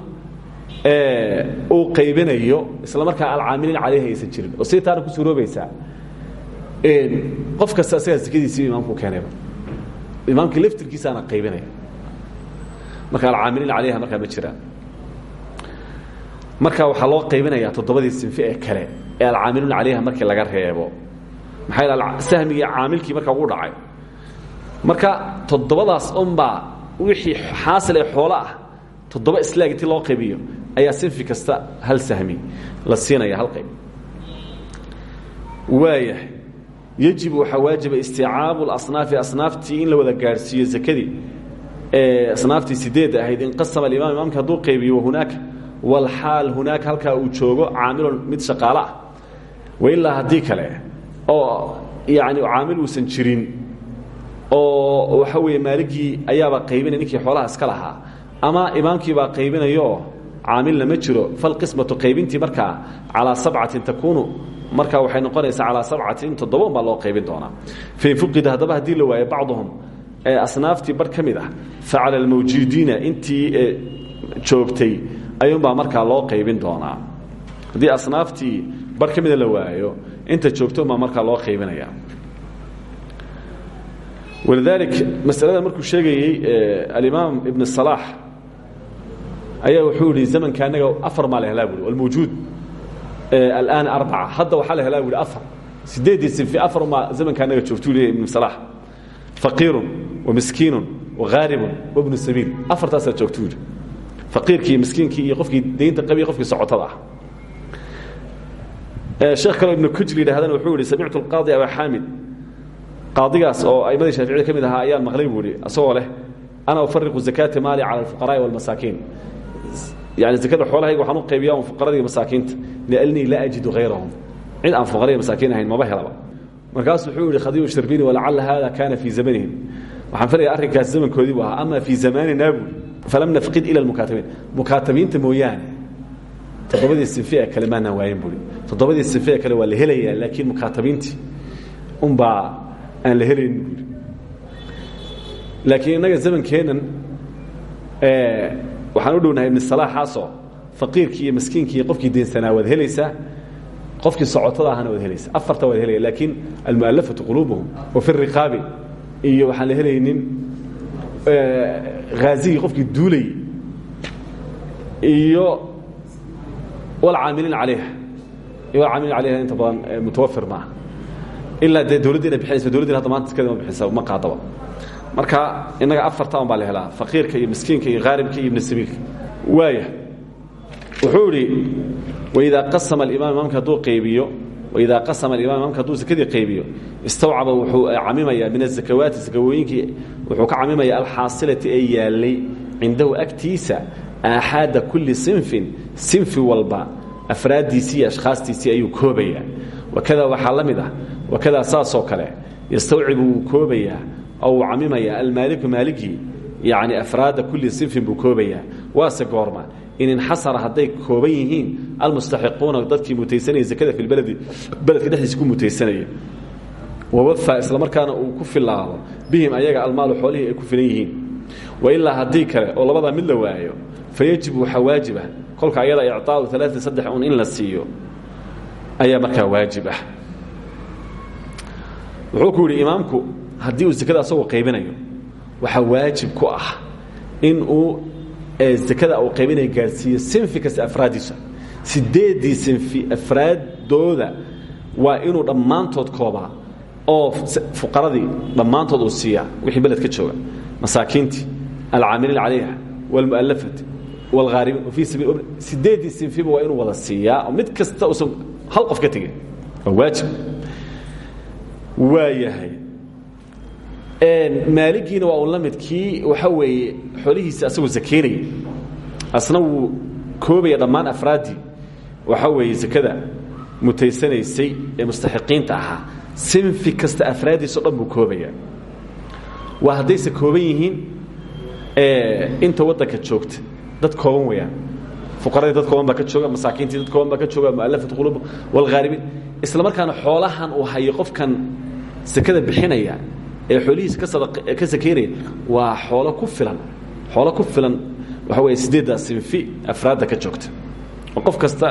uu qaybinayo isla markaa alcaamiliin calayha aysan jirin. Oo si taana ku suuroobaysaa qof kasta asagaa sakadiisii imaamku keenayba. Imaamkii laftirkiisaana qaybinaya marka alcaamiliin calayha markaa ma jiraan. Marka waxaa loo qaybinayaa toddobadii sinfi ee kale ee alcaamiluuna calayha markii laga reebo. Maxaa yeel sahmigii caamilkii markaa ugu dhacay. Marka toddobadaas unbaa wixii xaasil ee xoolo ah toddoba islaag intii loo qaybiyo ayaa sinfi kasta hal sahmi la siinaya hal qayb. Waayah yajib waxaa waajiba isticaabu اlasnaafi asnaaftii in la wada gaadhsiiyo zakadii ee asnaaftii sideedda ahayd inqasama alimaam imaamka hadduu qaybiyo wahunaaka walxaal hunaaka halkaa uu joogo caamilun mid shaqaalo ah. Wailaa haddii kale oo yani caamil uusan jirin oo waxa weeye maaligii ayaaba qaybinay ninkii xoolaha iska lahaa ama imaamkiibaa qaybinayooo caamilna ma jiro falqismatu qaybintii markaa calaa sabcatin takuunu markaa waxay noqonaysaa calaa sabcatin toddoban baa loo qaybin doonaa. Fain fuqida haddaba haddii la waayo bacduhum asnaaftii bar ka mid ah facala almawjuudiina intii joogtay ayuunbaa markaa loo qaybin doonaa. Haddii asnaaftii bar ka mida la waayo inta joogto unbaa markaa loo qaybinaya. Walidalik masalada markuu sheegayey alimaam ibn salaax ayaa wuxuu yihi zamanka anaga afar maa la helaa buui walmawjuud alaan arbaca hadda waxaa la helaa buui afar sideeddii sinfi afar umaa zamanka anaga joogtuu leeyahy ibn salaax faqiirun wamiskiinun wahaaribun wabnu sabiil afartaasaa joogtuu yidhi faqiirkii iyo miskiinkii iyo qofkii daynta qabiy qofkii socotada ah sheekh kaleo ibnu kujri yidhahdana wuxuu yihi samictu alqaadi aba xaamid qaadigaas oo aimadii shaaficida ka mid ahaa ayaan maqlay buu ihi asagoo leh ana ufariqu zakaati maali cala alfuqaraai walmasaakiin yani zakada xoolahayga waxaan u qaybiya un fuqaradii masaakiinta liannii laa ajidu hayrahum cid aan fuqara masaakiin ahayn maba helaba markaasu wuxuu yihi khadiibu sharbini walacala hada kaana fii zamanihim waxaan filaya arrinkaas zamankoodii bu ahaa ama fii zamanina buui falam nafqid ila mukaatabiin mukaatabiinta mooyaane toddobadii sinfi ee kale maanaan waayen buui toddobadii sinfi ee kale waa la helayaa laakiin mukaatabiintii unbaa aan la helaynin buui laakiin innaga zamankeennan waxaan u dhownahay ibn salaaxaasoo faqiirkii iyo maskiinkii iyo qofkii deensanaa waad helaysaa qofkii socotada ahana waad helaysa afarta waad helaya laakiin almu'alafatu quluubuhum wa fi riqaabi iyo waxaan la helaynin haazigii qofkii duulayay iyo walcaamiliin calayha iyo walcaamiliin calayha inta badan mutawafir maaha. Ilaa dee dowladda ina bixinaysa dowladdiin hadda maanta iskada ma bixinsa ma qaadaba. Marka innaga afarta un baa la helaa faqiirka iyo miskiinka iyo haaribka iyo ibna sabiilka waaya wuxuu idhi waidaa qasama alimaam imaamka hadduu qaybiyo waidaa qasama alimaam imaamka hadduu sakadii qaybiyo istawcaba wuxuu camimayaa min azakawaati sakawooyinkii wuxuu ka camimaya alxaasilati ee yaallay cindahu agtiisa aaxaada kulli sinfin sinfi walba afraaddiisii iyo ashkhaastiisii ayuu koobayaa. Wakada waxaa la mid ah wakadaa saasoo kale yastawcibu wuu koobayaa oo uu camimaya almaaliku maaligii yani afraada kulli in inxasara hadday kooban yihiin almustaxiquuna dadkii mutaysanaya zakada fi lbaledi beledka dhexdiisa ku mutaysanaya wawafa isla markaana uu ku filaado bihim ayaga almaalu xoolihii ay ku filan yihiin. Wailaa haddii kale oo labadaa mid la waayo fayajib waxaa waajiba kolka ayada icطaau alaaثi saddex un in la siiyo ayaa markaa waajib ah wuxuu ku yidhi imaamku haddii uu zakada asagoo qaybinayo waxaa waajib ku ah in uu zakada uu qaybinayo gaadhsiiyo sinfi kasta afraaddiisa sideeddii sinfi afraaddooda waa inuu dhammaantood koobaa oo fuqaradii dhammaantood uu siiyaa wixii beledka jooga. Masaakiintii alcaamiliin calayha wاlmu'alafati wاlhaaribiin wafii sabiil sideeddii sinfiba waa inuu wada siiyaa mid kasta uusan hal qof ka tegin. Waa waajib. Waa yahay maaligiina waa un la mid waxa weeye xoolihiisi asagoo zakeynaya asna wuu koobaya dhammaan afraaddii waxa weeye zakada mutaysanaysay ee mustaxiqiinta ahaa. Sinfi kasta afraaddiisao dhan buu koobaya. Waa haddayse kooban yihiin inta waddanka joogta dad kooban weeyaan. Fuqaradii dad kooban baa ka jooga masaakiintii dad kooban baa ka jooga mu'alafat quluub waalghaaribiin isla markaana xoolahan uu hayo qofkan sakada bixinaya ee xoolihiisa ka sakeynaya waa xoolo ku filan. Xoolo ku filan waxa weeye sideedda sinfi afraadda ka joogta. Oo qof kasta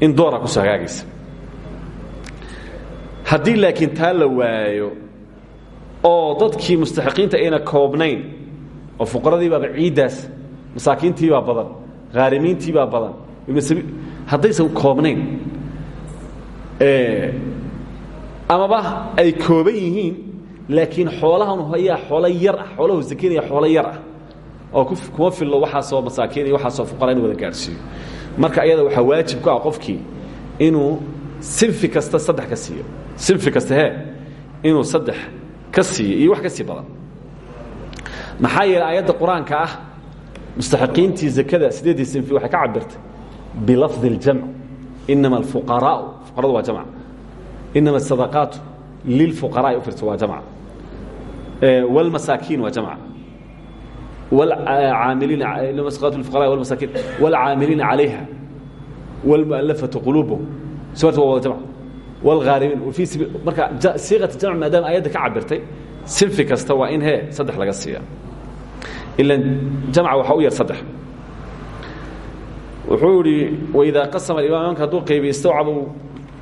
in doora ku soo hagaagaysa haddii laakiin taa la waayo oo dadkii mustaxiqiinta ayna koobnayn oo fuqaradii baaba ciiddaas masaakiintii baa badan haarimiintii baa badan haddaysan koobnayn amaba ay kooban yihiin laakiin xoolahan hayaa xoolo yar ah xoolahu sakeynaya xoolo yar ah. Oo kuma fillo waxaasoo masaakiin iyo waxaasoo fuqara inu wada gaadhsiiyo marka ayada waxaa waajib ku ah qofkii inuu sinfi kasta saddex ka siiyo. Sinfi kasta he inuu saddex ka siiyo iyo wax ka sii badan. Maxaa yeeley aayadda ah mustaxiqiintii zakada sideeddii sinfi waxay ka cabirtay bilafdi اljamc inama alfuqaraau fuqaradu waa jamc. Inama asadaqaatu lilfuqaraai u firta waa jamc wاlmasaakiin waa jamc والمساكين والعاamليiن عaليها والمؤلفة قلوبهم srt waa wada والغاarimiin في sبيل marka صيiqaة jamc maadaama ayadda ka cabirtay sinfi kasta waa in he saddex laga siiya ila jamca waxaa u yar saddex wuxuu yihi وإidaa qasma imaamka hadduu qaybiy istawcab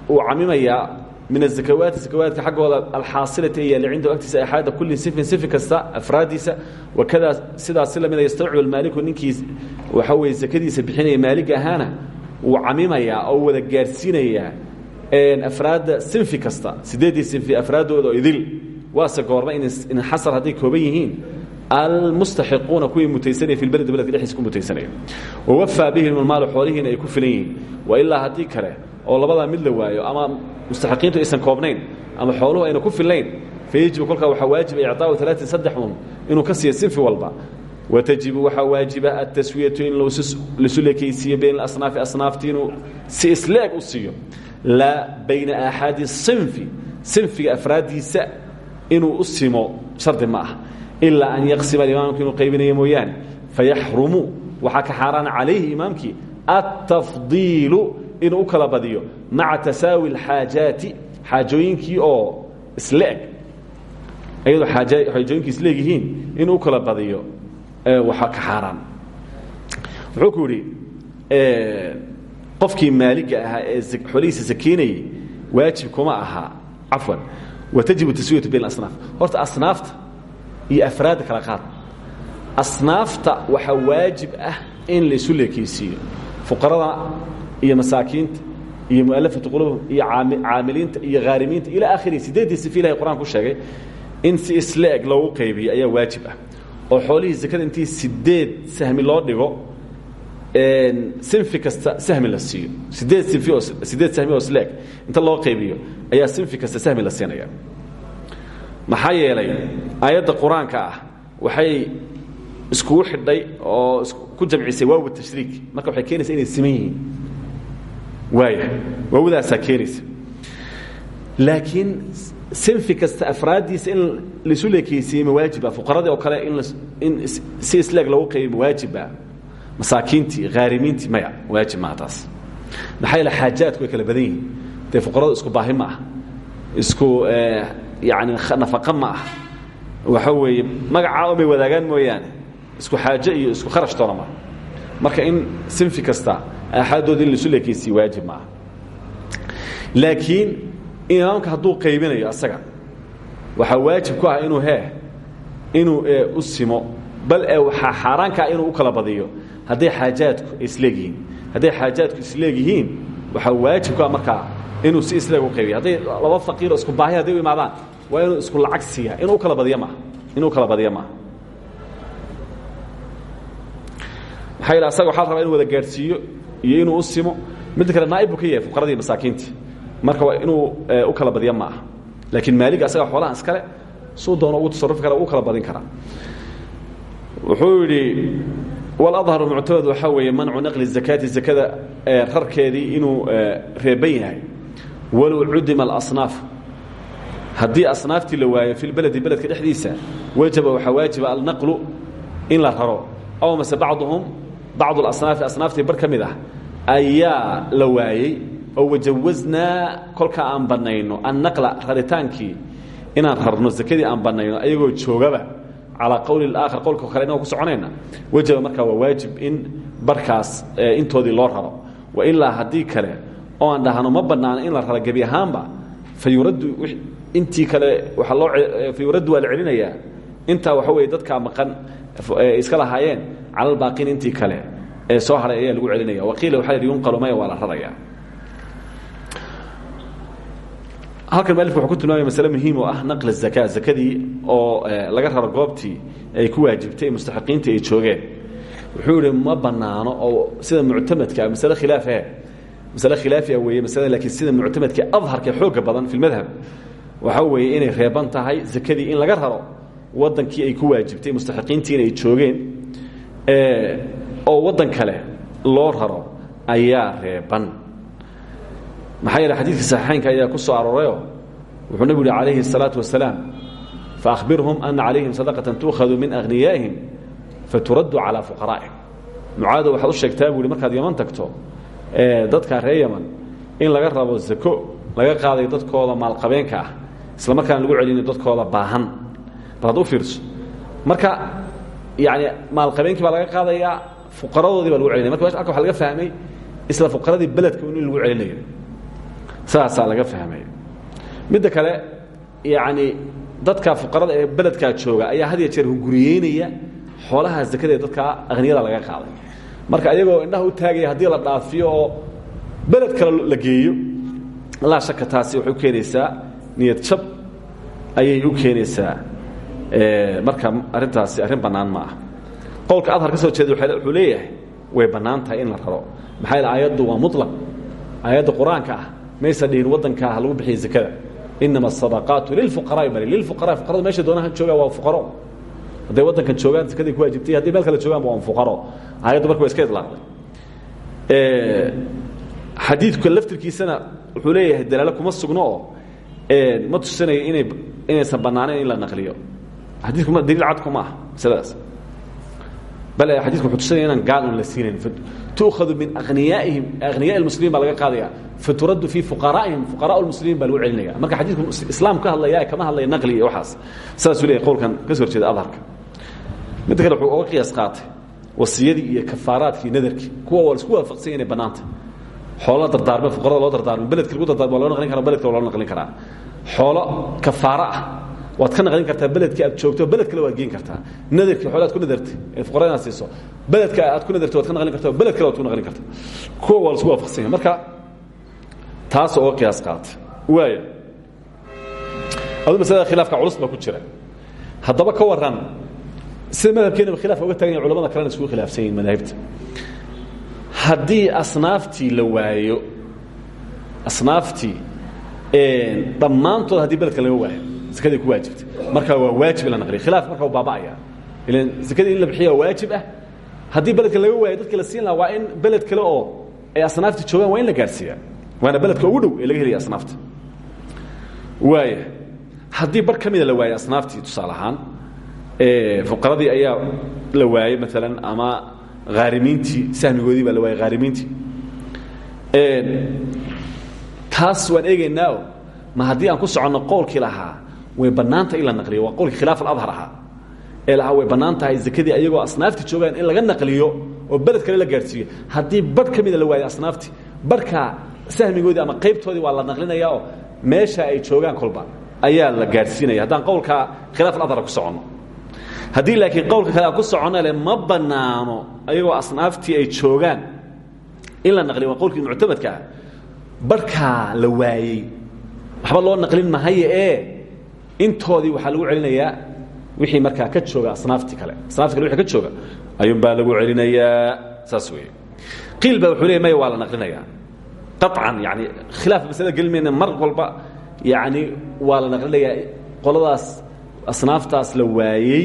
uu camimayaa min azakawaati zakawaadka xaggooda alxaasilati ee yaalla cindahu agtiisa axaada kulli sifin sifi kasta afraadiisa wakadaa sidaas si lamida yastawcib almaaliku ninkii waxaa weye sakadiisa bixinaya maalig ahaana wuu camimayaa oo wada gaarsiinayaa afraadda sinfi kasta siddeeddii sinfi afraaddooda idil waase goorna inxasar hadday kooban yihiin almustaxiquuna kuwii mutaysanaya fi lbeledi beledka dhexdiisa ku mutaysanaya wawafaa bihim almaalu xoolihiina ay ku filan yihiin. Wa ilaa haddii kale oo labadaa mid la waayo ama mustaxiqiintu aysan koobnayn ama xooluhu ayna ku fillayn fayajibu kolkaa waxaa waajiba icطaau alaain saddex un inuu ka siiyo sinfi walba. Watajibu waxaa waajiba ataswiyatu in lasu lekaysiiyo bayn asnaafi asnaafti inuu si isleeg u siiyo ilaa an yaqsima imaamku inuu qaybinayo mooyaane fayaxrumu waxaa ka xaaraana calayhi imaamkii atafdiilu inuu u kala badiyo maca tasaawi اlxaajaati xaajooyinkii oo isle eg ayadoo xaajooyinkii isleeg yihiin inuu u kala badiyo waxaa ka xaaraan wuxuu ku yidhi maaliga ahaa ee xoolihiisa sakeynayey waajib kuma aha cafwan watajibu taswiyatu bayn asnaaf horta asnaafta iyo afraadda kala qaad. Asnaafta waxaa waajib ah in la isu leekeysiiyo. Fuqarada iyo masaakiinta iyo mualafatu qulubhum iyo caamiliinta iyo haarimiinta ilaa akhirihi sideeddii sifi ilahay quraan ku sheegay in si isle eg loogu qaybiyo ayaa waajib ah. Oo xoolihii sakada intii sideed sahmi loo dhigo sinfi kasta sahmi la siiyo. Sideed sinfi oo sideed sahmi oo isleeg inta loo qaybiyo ayaa sinfi kasta sahmi la siinaya maxaa yeelay aayadda qur'aanka ah waxay iskugu xidhay oo ku jamcisay waaw tashriik marka waxay keenaysa inay siman yihiin. Waaya waawdaasaa keenaysa. Laakiin sinfi kasta in laisu leekeysiiyey mawaajiba fuqaradii oo kale in si isleeg lagu qaybiy mawaajiba masaakiintii haarimiintii maya waajib maaha taas. Maxaa yeele xaajaadku way kala badan yihiin. Dee isku baahi ah. Isku yani nafaqa ma ah waxa weeye magacaa umay wadaagaan mooyaane isku xaaje iyo isku kharash toona maa marka in sinfi kasta aaxaadooda in laisu leekeysiiye waajib maaha laakiin imaamka hadduu qaybinayo asaga waxaa waajib ku ah inuu hee inuu u simo bal ee waxaa xaaraankaa inuu u kala badiyo. Hadday xaajaadku isleegyihiin hadday xaajaadku isleegyihiin waxaa waajib ku ah markaa inuu si isleeg u qaybiyo. Hadday laba faqiiroo isku baahi hadday u imaadaan waa inuu isku lacag siiya inuu kala badiyo maaha. Inuu kala badiyo maaha. Maxaa yidhi asaga waxaa la rabaa inu wada gaadhsiiyo iyo inuu u simo. Midda kale naa'ib buu ka yahay fuqaradii masaakiintii. Marka waa inuu u kala badiyo ma aha laakiin maaliga asaga xoolahan iskale suu doono ugu tasarufi kara ugu kala badin karaa wuxuu yidhi waladharu muctamad waxaa weeye mancu naqli zakaati. Zakada rarkeedii inuu reeban yahay. Walow cudima alasnaaf haddii asnaaftii la waayo fi lbeledi beledka dhexdiisa wajaba waxaa waajiba alnaqlu in la raro. Aw mase bacduhum bacdu alasnaafi asnaaftii bar ka mid ah ayaa la waayey oo wajawaznaa kolka aan bannayno annaqla raritaankii inaan rarno zakadii aan bannayno ayagoo joogaba calaa qowli اlaakhar qowlka kale inagoo ku soconayna wajaba markaa waa waajib in barkaas intoodii loo raro. Wa ilaa haddii kale oo aan dhahno ma bannaano in la raro gebi ahaanba fayuraddu intii kale waaa loo fayuraddu waa la celinayaa. Intaa waxa weeye dadkaa maqan iska lahaayeen cala albaaqiin intii kale ee soo haray ayaa lagu celinaya waqiila waxa yidhi yunqalu maya waa la raraya. Halkan malifku wuxuu ku tilmaamaya masale muhiim oo ah naql الzaka zakadii oo laga raro goobtii ay ku waajibtay mustaxiqiinta ay joogeen. Wuxuu idhi ma banaano oo sida muctamadka masale khilaafe masale khilaafia weeye masalada laakiin sida muctamadka adharka xooga badan fi lmadhab waxaa weeye inay reeban tahay zakadii in laga raro wadankii ay ku waajibtay mustaxiqiintiina ay joogeen oo waddan kale loo raro ayaa reeban maxaa yeele xadiidka saxiixaynka ayaa ku soo aroorayoo wuxuu nebigu uhi calayhi الsalaaةu wasalaam faأkhbirhum ana calayhim sadaqaةa tuukhadu min aghniyaa'ihim faturaddu calىa fuqaraa'ihim mucaado waxaad u sheegtaa buu hi markaad yaman tagto dadkaa reer yaman in laga rabo zako laga qaadayo dadkooda maalqabeenka ah isla markaana lagu celinayo dadkooda baahan. Bal u fiirso. Marka yani maalqabeenkii baa laga qaadayaa fuqaradoodii baa lagu celinaya. Marka waxa laga fahmay isla fuqaradii beledka in lagu celinayo. Saasaa laga fahmay. Midda kale yani dadka fuqarada ee beledkaa jooga ayaa had ya jeer hunguriyeynaya xoolaha zakada dadka akhniyada laga qaaday. Marka ayagoo indhaha u taagaya haddii la dhaafiyo oo kale la geeyo laa shaka taasi waxay niyad jab ayay u keenaysaa. Marka arrintaasi arrin bannaan ma ah qowlka adhar ka soo jeeda wuxuu leeyahay way bannaan tahay in la raro. Maxaa yaele aayaddu waa muطlaq aayadda qur'aanka ah maysa dhihin waddankaa ha lagu bixiya zakada. Inama asadaqaatu lilfuqaraai bali lilfuqara fuqaradu meesha doonaha joogaa waa fuqaro. Hadday waddankan joogaan sakadii ku waajibtay hadday meel kale joogaan waa fuqaro. Aayaddu marka wa iska idlaaqday. Xadiidka laftirkiisana wuxuu leeyahay dalaalo kuma sugno oo ma tusinayo inay inaysan bannaanayn in la naqliyo. Xadiidku ma daliil cad kuma ah masaladaas bale xadidku wuxuu tusinaya inaan gaal un la siinayn. Tuukhadu min akhniyaa'ihim akhniyaa lmuslimiin baa laga qaadaya. Faturaddu fii fuqaraa'ihim fuqaraa lmuslimiin baa lagu celinaya marka xadiidku islaam ka hadlaya kama hadlaya naqli iyo waxaas saasuu leeyahy qowlkan ka soo horjeeda adharka midda kale wuxuu oga qiyaas qaatay wasiyadii iyo kafaaraadkii nadarkii. Kuwa waa la isku waafaqsanya inay bannaanta xoolo dardaarme fuqarada loo dardaarmo beledki lagu dardaarmo waa loo naqlin kara beledka waa loo naqlin karaa xoolo kafaaro ah. Waad ka naqlin kartaa beledkii aad joogto beled kale waad geen kartaa. Nadarkii xoolo aad ku nadartay ee fuqarada inaad siiso. Beledka aad ku nadartay waad ka naqlin kartaa. Beled kale waad ku naqlin kartaa. Kuwa waa la isku waafaqsanya marka taas oga qiyaas qaatay waaya adu masalada khilaafka culus baa ku jira. Haddaba ka waran sida madhabkeenaba khilafka uga tagan yahin culamada kalena iskugu khilaafsan yihiin madaahibta haddii asnaaftii la waayo asnaaftii dhammaantood haddii beledka laga waayo sakadii ku waajibtay. Markaa waa waajib in la naqliya khilaaf marka u baaba'aya. Ilan sakadii in la bixiya waa waajib ah. Haddii beledka laga waayo dadka la siin laha waa in beled kale oo ay asnaaftii joogaan waa in la gaadhsiiyaa waana beledka ugu dhow ee laga helaya asnaafta. Waaya haddii bar ka mida la waayo asnaaftii tusaale ahaan fuqaradii ayaa la waayey maalan ama haarimiintii sahmigoodii baa la waayey haarimiintii taas waan eegaynaa ma haddii aan ku soconno qowlkii lahaa way bannaanta in la waa qowlkii khilaaf aladhar ahaa. Ee lahaa way bannaan tahay zakadii ayagoo asnaaftii joogaan in laga naqliyo oo beled kale la gaadhsiiyo haddii bar ka la waayo asnaaftii barka sahmigoodii ama qaybtoodii waa la naqlinaya oo meesha ay joogaan kolba ayaa la gaadhsiinaya haddaan qowlka khilaaf aladhara ku soconno. Haddii laakiin qowlka kale ku soconno le ma bannaano ayagoo asnaaftii ay joogaan in naqliyo. Waa qowlkii barkaa la waayey. Waxba loo naqlin mahaye ee intoodii waxaa lagu celinayaa wixii markaa ka jooga asnaaftii kale. Asnaafti kale wixii ka jooga ayuunbaa lagu celinayaa saas weeye. Qiil baa wuxuu leey maya waa la naqlinayaa. Qaطcan yani khilaaf masalada gelmayna mar walba yani waa la naqlinayaa. Qoladaas asnaaftaas la waayey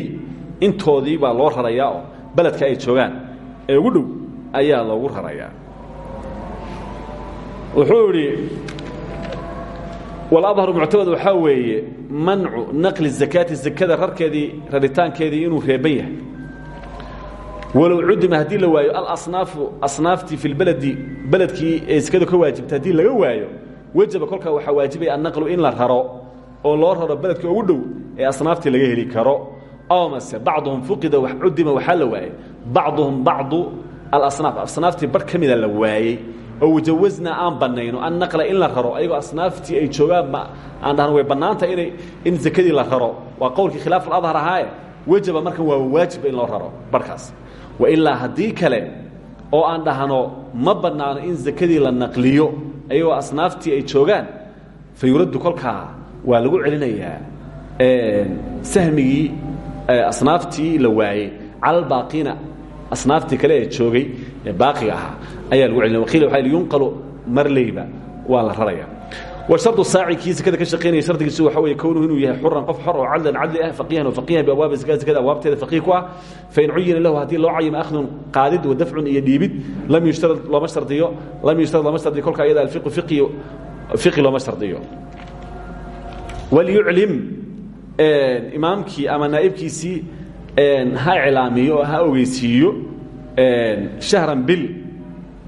intoodii baa loo rarayaa oo beledka ay joogaan. Ee ugu dhow ayaa loogu rarayaa wuxuu idhi waladharu muctamad waxaa weeye mancu naqli zakaati zakada rarkeedii raritaankeedii inuu reeban yahay. Walow cudima haddii la waayo alasnaafu asnaaftii fi lbeledi beledkii ee zakadu ka waajibta haddii laga waayo wejaba kolkaa waxaa waajibaya annaqlu in la raro oo loo raro beledka ugu dhow ee asnaaftii laga heli karo. Aw mase bacduhum fuqida cudima waxaa la waayey bacduhum bacdu alasnaaf asnaaftii bar ka mida la waayey oo wajawasnaa aan banayno an naqla in la raro ayagoo asnaaftii ay joogaan aan dhahno way bannaanta inay in zakadii la raro. Waa qowlkii khilaaf aladhar ahaaye wejaba markan waa waajiba in loo raro barkaas. Wailaa haddii kale oo aan dhahno ma bannaano in zakadii la naqliyo ayagoo asnaaftii ay joogaan fa yuraddu kolkaa waa lagu celinayaa sahmigii asnaaftii la waayey cala albaaqiina asnaaftii kale ee joogay ee baaqiga ahaa ayaa lagu celina waqiila waxa yunqalu marleyba waa la raraya. Washardu saaci kii sekada ka shaqaynaya shardigiisu waxa weeye kownuhu inuu yahay xuran qof xor oo cadlan cadli ah faqiihan oo faqiihan biabwaabi zakada zakada abwaabteeda faqiih ku ah. Fain cuyina lahu haddii loo cayimo akhdun qaadid wa dafcun iyo dhiibid lam yushtarad looma shardiyo lam yushtarad looma shardiyo kolka iyada alfiqu fiqi fiqi looma shardiyo. Walyuclim imaamkii ama naa'ibkiisii ha iclaamiyo oo ha ogeysiiyo shahran bil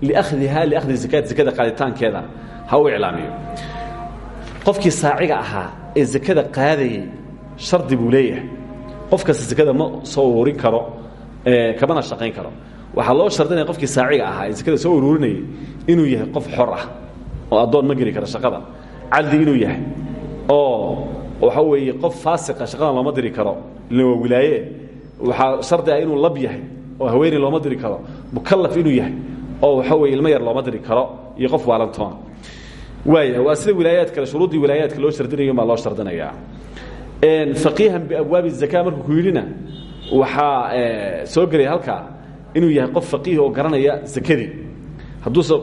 liakhdiha liakhdi zakaat zakada qaaditaankeeda ha u iclaamiyo qofkii saaciga ahaa ee zakada qaadayey shardi buu leeyahay qof kasta zakada ma soo ururin karo kamana shaqayn karo waxaa loo shardinaya qofkii saaciga ahaa ee zakada soo ururinayay inuu yahay qof xor ah oo addoon ma geli karo shaqada cadli inuu yahay oo waxa weeye qof faasiqa shaqadan looma diri karo ila waa wilaaye waxaa shardi ah inuu lab yahay oo haweeney looma diri karo mukallaf inuu yahay oo waxa weye ilmo yar looma diri karo iyo qof waalantoona waaya waa sida wilaayaad kale shuruuddii wilaayaadka loo shardinayo baa loo shardinayaa faqiihan biabwaabi zaka markuu ku yidhina waxaa soo gelaya halkaa inuu yahay qof faqiih oo garanaya zakadii. Hadduuse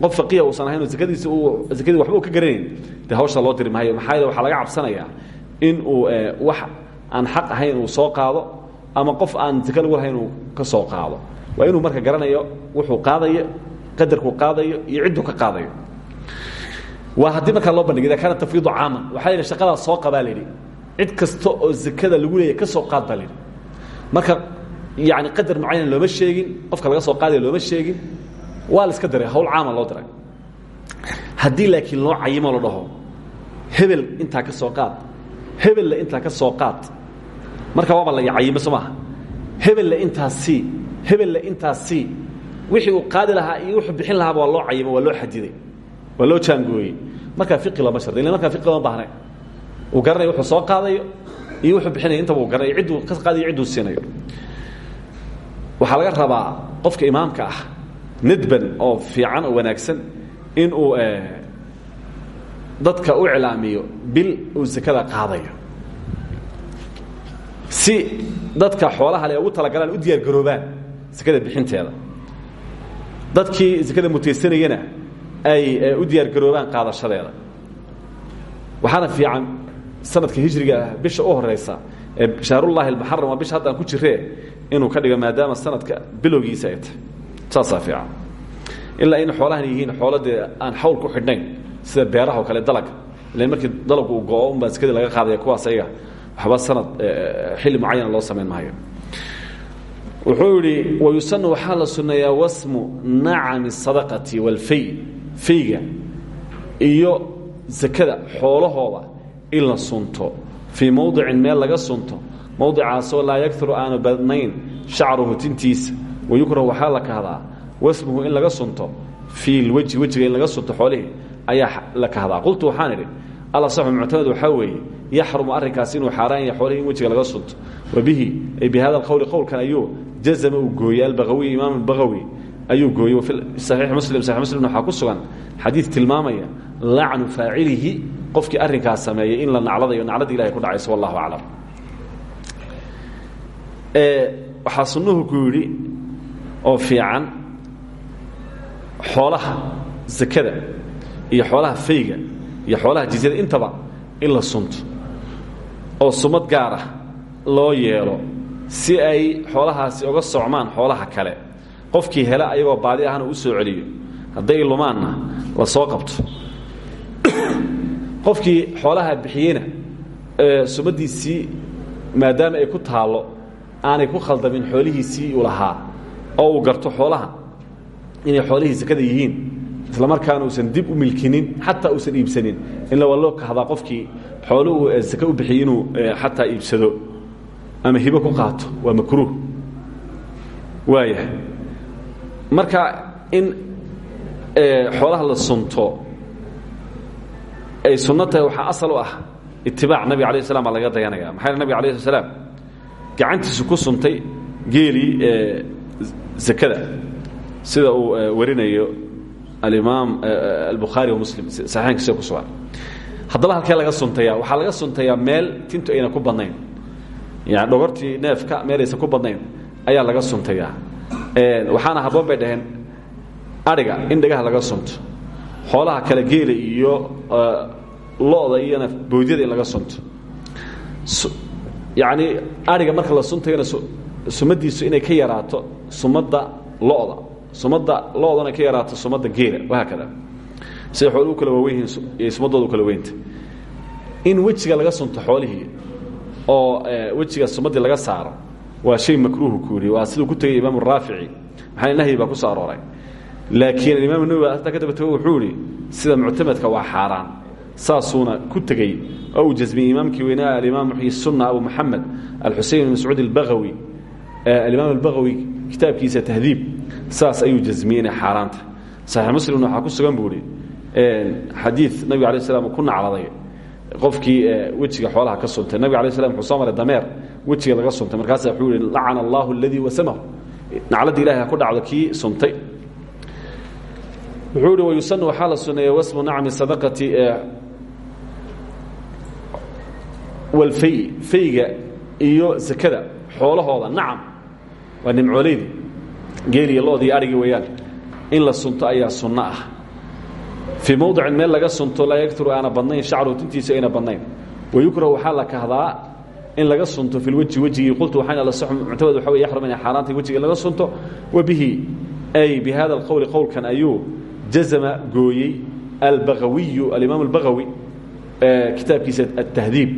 qof faqiiha uusan ahayn oo zakadiisa zakadii waxba ka garanayn dee hawsha loo diri maayo. Maxaa laga cabsanayaa in uu wax aan xaq ahayn uu soo qaado ama qof aan zaka lahayn uu ka soo qaado waa inuu marka garanayo wuxuu qaadayo qadarkuu qaadayo iyo cidduu ka qaadayo. Waa haddii markaa loo bandhigay ida kaana tafriidu caaman. Waxaa yidhi shaqadaa soo qabaa la yidhi cid kasta oo zakada lagu leeyahy ka soo qaad baa la yidhi marka yani qadar mucayan looma sheegin qofka laga soo qaadaya looma sheegin. Waa la iska diray hawl caama loo diray haddii laakiin loo cayimo la dhaho hebel intaa ka soo qaad hebella intaa ka soo qaad marka waaba la cayimo soo maaha. Hebella intaas sii hebella intaas sii wixii uu qaadi lahaa iyo wuxuu bixin lahaaba waa loo cayimo waa loo xadiday waa loo jaangooyey. Markaa fiqi looma shardi illa markaa fiqi looma baahnay uu garanayo wuxuu soo qaadayo iyo wuxuu bixinayo. Intaba uu garanayo cidduu ka qaadayo cidduu siinayo. Waxaa laga rabaa qofka imaamka ah nadban oo fiican oo wanaagsan in uu dadka u iclaamiyo bil uu zakada qaadayo. Si dadka xoolaha le ugu talagalaan u diyaar garoobaan sakada bixinteeda. Dadkii sakada mutaysanayana ay u diyaar garoobaan qaadashadeeda. Waxaana fiican sanadka hijriga ah bisha u horeysa ee shahrullaahi almuxaram waa bisha haddaan ku jiree inuu ka dhigo maadaama sanadka bilowgiisa ay tahay. Saasaa fiican. Ilaa in xoolahan yihiin xoolo dee aan xawl ku xidhnayn sida beeraha oo kale dalaga ilan markii dalaggu uu go-o unbaa sakadii laga qaadaya kuwaas ayaga. Waxba sanad xilli mucayana loo samayn maayo wuxuu yidhi wayusanu waxaa la sunneeyaa wasmu nacami sadaqati walfay fayga iyo sakada xoolahooda in la sunto. Fii mowdicin meel laga sunto. Mowdicaasoo laa yakuru aanu badnayn shacruhu tintiisa. Wayukrahu waxaa la kahdaa wasmuhu in laga sunto. Fii lwejhi wejiga in laga sunto xoolihii ayaa la kahdaa. Qultu waxaan idhi alasaxu muctamad waxaa weeye yaxrumu arrinkaasi inuu xaaraan yahay xoolihii in wejiga laga sunto wa bihi ay bi hada alqowli qowlkan ayuu jazama uu gooyey albagawiy imaam albagawi ayuu gooyey. Wafi saxiix muslim saxiix muslim waxaa ku sugan xadiid tilmaamaya lacnu faacilihi qofkii arrinkaas sameeyey in la nacladayo nacladii ilahay ku dhacayso wallahu aclam. Waxaa sunnuhu ku yidhi oo fiican xoolaha zakada iyo xoolaha fayga iyo xoolaha jizyada intaba in la sunto oo sumad gaar ah loo yeelo si ay xoolahaasi uga socmaan xoolaha kale. Qofkii hela ayagoo baadi ahna u soo celiyo hadday lumaanna la soo qabto. Qofkii xoolaha bixiyeyna sumadiisii maadaama ay ku taallo aanay ku khaldamin xoolihiisii uu lahaa oo uu garto xoolaha inay xoolihii sakada yihiin isla markaana uusan dib u milkinin xataa uusan iibsanin. Ila waa loo kahdaa qofkii xooluhu sake u bixiyey inuu xataa iibsado. Ama hibo ku qaato waa makruuh. Waaya marka in xoolaha la sunto ay sunno tahay waxaa asal u ah itibaac nabig alay slam baa laga dayanaya maxaa nabig alay sl slam gacantiisu ku suntay geelii zakada sida uu warinayo alimaam albukhaari wa muslim. Saxiinkiisa ku sugan? Haddaba halkee laga suntaya waxaa laga suntayaa meel tintu ayna ku badnayn. Yani dhogortii neefka meelaysan ku badnayn ayaa laga suntayaa. Waxaana habboon bay dhaheen adhiga in dhagaha laga sunto. Xoolaha kale geela iyo lo-da iyona boodyada in laga sunto. Yacni adhiga marka la suntayana sumadiisu inay ka yaraato sumadda lo-da sumadda lo-dana ka yaraato sumadda geela wahaakada siday xooluhu kala waawen yihiin sumadooda u kala weynta in wejiga laga sunto xoolihii oo wejiga sumadii laga saaro waa shay makruuhu ku yidhi waa siduu ku tegay imaam raafici. Maxaa nahyi baa ku soo arooray? Laakiin alimaam nawowi ataa ka daba tego wuxuu idhi sida muctamadka waa xaaraan. Saasuuna ku tegey oo uu jasmiyey imaamkii weynaa alimaam muxyi sunna abu moxamed alxusein bn mascuud albagawi. Alimaam albagawi kitaabkiisa tahdiib saas ayuu jasmiyey inay xaaraanta. Saxiix muslimna waxaa ku sugan buu ihi xadiid nabiga alay slam ku nacladay. Qofkii wejiga xoolaha ka suntay. Nabig alay slam wuxuu soo maray dameer wejiga laga suntay. Markaasa wuxuu yihi lacana allahu aladii wasamahu nacladda ilahay ha ku dhacdo kii suntay. Wuxuu ihi wayusanu waxaa la suneeya wasmu nacmi sadaqati walfay fayga iyo sakada xoolahooda. Nacam waa nimcooleydi geeliya loodii arigi weeyaan. In la sunto ayaa sunno ah. Fii mowdicin meel laga sunto laa yakturu aana badnayn shacruhu tintiisa ayna badnayn. Wayukrahu waxaa la kahdaa in laga sunto fi lwejhi wejigii qultu waxayna la saxu muctamad waxa wey yaxrum inay xaaraantay laga sunto. Wa bihi ay bi hada alqowli qowlkan ayuu jazama gooyey albagawiyu alimaam albagawi kitaabkiisa altahdiib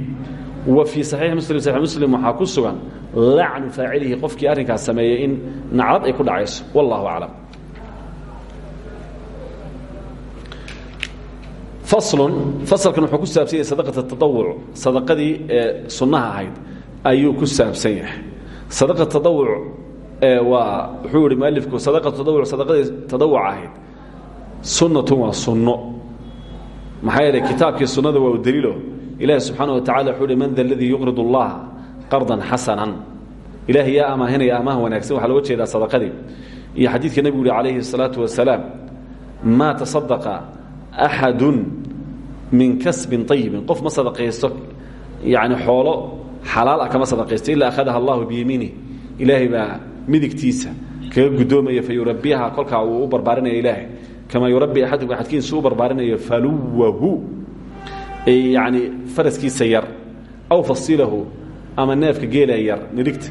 wa fii saxiixi muslim saxiix muslim waxaa ku sugan lacnu faacilihi qofkii arrinkaas sameeyey in naclad ay ku dhacayso. Wallahu aclam faslun fasalkan wuxuu ku saabsan yahay sadaqata ee sunnaha ahayd ayuu ku saabsan yahay. Sadaqa tadawuc waa wuxuu yihi mualifku sadaqa tadawuc sadaqadii tadawuc ahayd sunnatun waa sunno. Maxaa yeelay kitaabkii sunnada waa u ilaahi subxaana wa tacala wuxuu uhi man da aladii yuqrid اllaha qardan xasanan ilahay yaa amaahinaya amaha wanaagsan waxaa looga jeedaa sadaqadii iyo xadiidka nebigu uhi calayhi الsalaatu wasalaam maa tasadaqa axadu min kasbin ayibin qof ma sadaqaysto yani xoolo xalaal ah kama sadaqaysto ilaa akhadaha allahu biyamiinih ilaahay baa midigtiisa kaga guddoomaya fa yurabbiha kolkaa uu u barbaarinaya ilaahay kamaa yurabbi axadukum axadkiisu u barbaarinayo faluwahu yani faraskiisa yar aw fasilahu ama neefka geela yar nirigta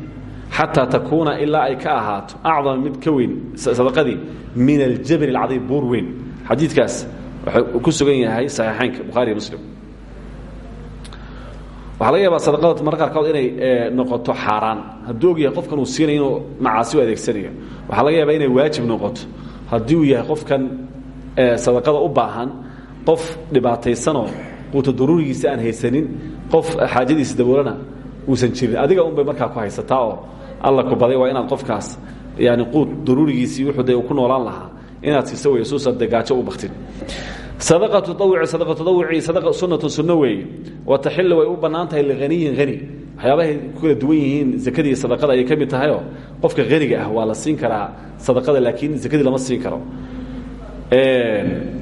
xataa takuuna ilaa ay ka ahaato acdama mid ka weyn sadaqadii min aljabal alcadiim buur weyn. Xadiidkaas wuxuu ku sugan yahay saxiixaynka bukhaariy muslim. Waxaa laga sadaqada marka qaarkood inay noqoto xaaraan. Hadduu yahay qofkan uu siinayo inuu macaasi u adeegsanayo waxaa laga yaabaa inay waajib noqoto. Haddii uu yahay qofkan sadaqada u baahan qof dhibaataysanoo quuta daruurigiisa aan haysanin qof xaajadiisa daboolana uusan jirin. Adiga un bay markaa ku haysataa oo alla ku baday waa inaad qofkaas yani quud daruurigiisii wuxuu de ku noolaan lahaa inaad siisa wey suusan de gaajo u baktin sadaqatu awuci sadaqa tadawuci sadaqa sunnatu sunno weeye wa taxilu way u bannaan tahay lighaniyin hani waxyaabahay ku kala duwan yihiin zakadii sadaqada ayay ka mid tahayoo qofka haniga ah waa la siin karaa sadaqada laakiin zakadii lama siin karo.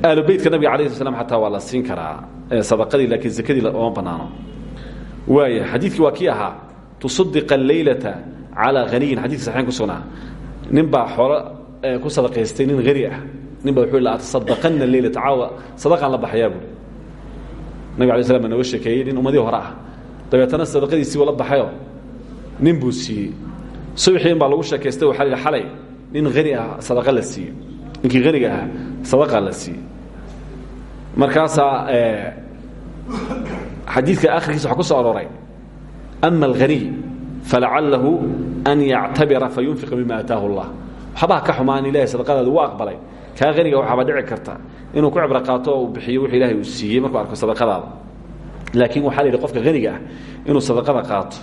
Aalubeytka nabiga alayh sl slam xataa waa la siin karaa sadaqadii laakiin zakadii lama bannaano waaya xadiidkii waa kii ahaa tusadiqa alleylata calaa haniyin xadidka saxiin ku sugnaa. Nin baa ku sadaqaystay nin hani ah. Nin wuxuu la atasadaqana leylata caawa. Sadaqaan la baxayaa buuri nabig alay slam baa nooga sheekeeyey nin ummadii hore ah. Dabeetana sadaqadiisii la baxayo nin buu siiyey. Baa lagu sheekaystay waxaa la xalay nin hani ah sadaqa la siiyey. Ninkii haniga ahaa sadaqaa la siiyey markaasaa xadiidka akhirkiisa waxaa ku soo arooray. Ama alghaniy falacalahu an yactabira fayunfiqa mima ataahu اllah waxbaa ka xumaan ilahay sadaqadaadu u aqbalay. Kaa haniga waxaaba dhici karta inuu ku cibro qaato oo uu bixiyo wux ilahay uu siiyey markuu arko sadaqadaada. Laakiin waxaa la yidhi qofka haniga ah inuu sadaqada qaato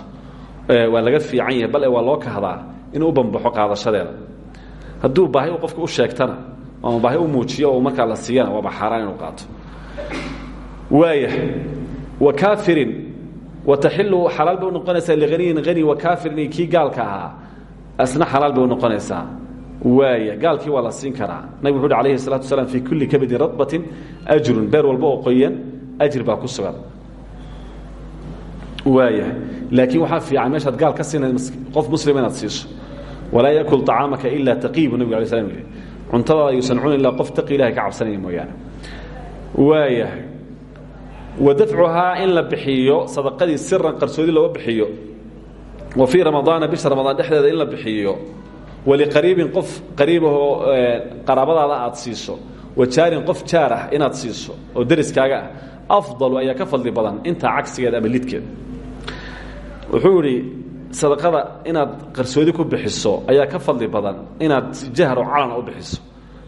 waa laga fiican yahay bal waa loo kahdaa inuu u bambaxo qaadashadeeda. Hadduu baahi uu qofka u sheegtana ama baahi u muujiyo oo markaa la siiyana waaba xaaraan inuu qaato waaya wakaafirin wataxilu xalaal bay unoqonaysaa lianiyin ani wakaafirin kii gaalka ahaa asna xalaal bay unoqonaysaa waaya gaalkii waa la siin karaa. Nabig wuxu uhi alayhi salatu asalaam fii kulli kabidi radbatin ajrun beer walba oo qoyan ajir baa ku sugan. Waaya laakiin waxaa fiican meeshaad gaal ka siinayd qof muslima inaad siiso. Walaa yakul acaamaka ilaa taqiy buu nabig alay slam yidhi. Cuntadaada yuusan cunin ilaa qof taqi ilahay ka cabsanaya mooyaane. Waaya wa dafcuhaa in la bixiyo sadaqadii siran qarsoodi looga bixiyo wa fii ramadaana bisha ramadaan dhexdeeda in la bixiyo waliqariibin qof qariibahoo qaraabadaada aad siiso wa jaarin qof jaar ah inaad siiso oo deriskaaga ah afdalu ayaa ka fadli badan intaa cagsigeeda ama lidkeeda wuxuu idhi sadaqada inaad qarsoodi ku bixiso ayaa ka fadli badan inaad si jahro calana u bixiso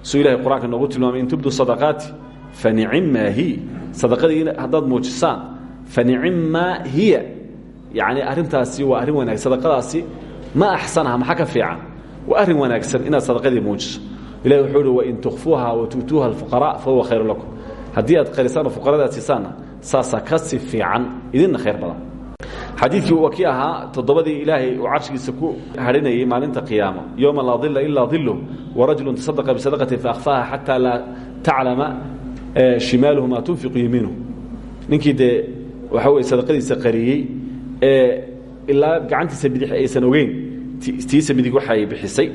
suu ilahay qur'aanka noogu tilmaamay in tubdu sadaqaati fanicimmaa hi sadaqadii haddaad muujisaan fanicimmaa hiya yacni arrintaasi waa arrin wanaagsan sadaqadaasi ma axsanaha maxaa ka fiican waa arrin wanaagsan inaad sadaqadii muujiso ilahi wuxuu uhi wain tukfuuha wa tu'tuuha alfuqaraa fa huwa khayru lakum haddii aad qarisaan oo fuqarada aad siisaanna saasaa ka si fiican idinna khayr badan xadiidkii waa kii ahaa toddobadii ilaahay uu carshigiisa ku hadhinayay maalinta qiyaamo yowma laa dila ilaa dilu warajulu tasadaqa bisadaqatin faakfaha xataa laa taclama shimaaluhu maa tunfiqu yamiinuhu. Ninkii dee waxa weye sadaqadiisa qariyey ee ilaa gacantiisa bidix aysan ogeyn tiisa midig waxay bixisay.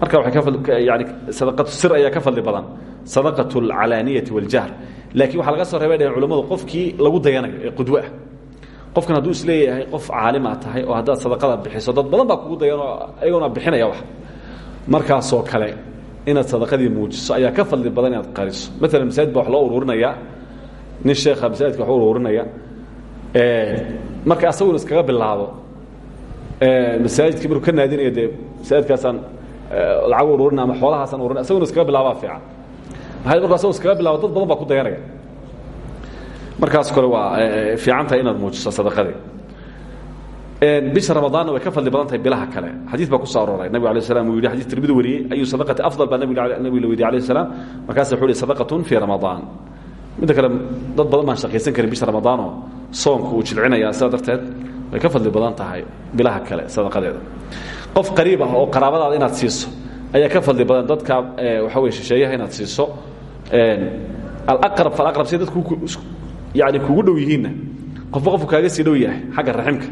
Marka yani sadaqatu sir ayaa ka fadli badan sadaqatu alcalaaniyati waljahr laakiin waxaa laga soo reebay dhaheen culamadu qofkii lagu dayanayo ee qudwo ah. Qofkan hadduu is leeyahay qof caalimaa tahay oo haddaad sadaqada bixiso dad badan baa kugu dayanoo ayagoona bixinaya wax. Markaasoo kale inaad sadaqadii muujiso ayaa ka fadli badan inaad qariso. Maalan masaajid baa wax loo ururinaya. Nin sheekha masaajidka wax u ururinaya marka asaguna iskaga bilaabo masaajidkii markuu ka naadinayo dee masaajidkaasaan lacag ururina ama xoolahaasaan ururin asaguna iskaga bilaabaa fiican. Maxay markuu asagu iskaga bilaabo dad badan baa ku dayanaya markaas kale waa fiican tahay inaad muujiso sadaqadii bisha ramadaanna way ka fadli badan tahay bilaha kale. Xadiis baa ku soo arooray. Nabig alay slam uu yidhi xadis tirmidi wariyey ayu sadaqati afdal? Baa nabig nabiga la weydiye alayh salaam. Markaasa wuxuu yihi sadaqatun fii ramadaan midda kale dad badan baan shaqaysan karin bisha ramadaanoo soonku uu jilcinayaa sidaa darteed way ka fadli badan tahay bilaha kale sadaqadeeda. Qof qariib ah oo qaraabadaada inaad siiso ayaa ka fadli badan dadka waxa weye shisheeyaha inaad siiso. Alaqrab falaqrab si dadku yani kugu dhow yihiinna. Qofba qofku kaaga sii dhow yahay xagga raximka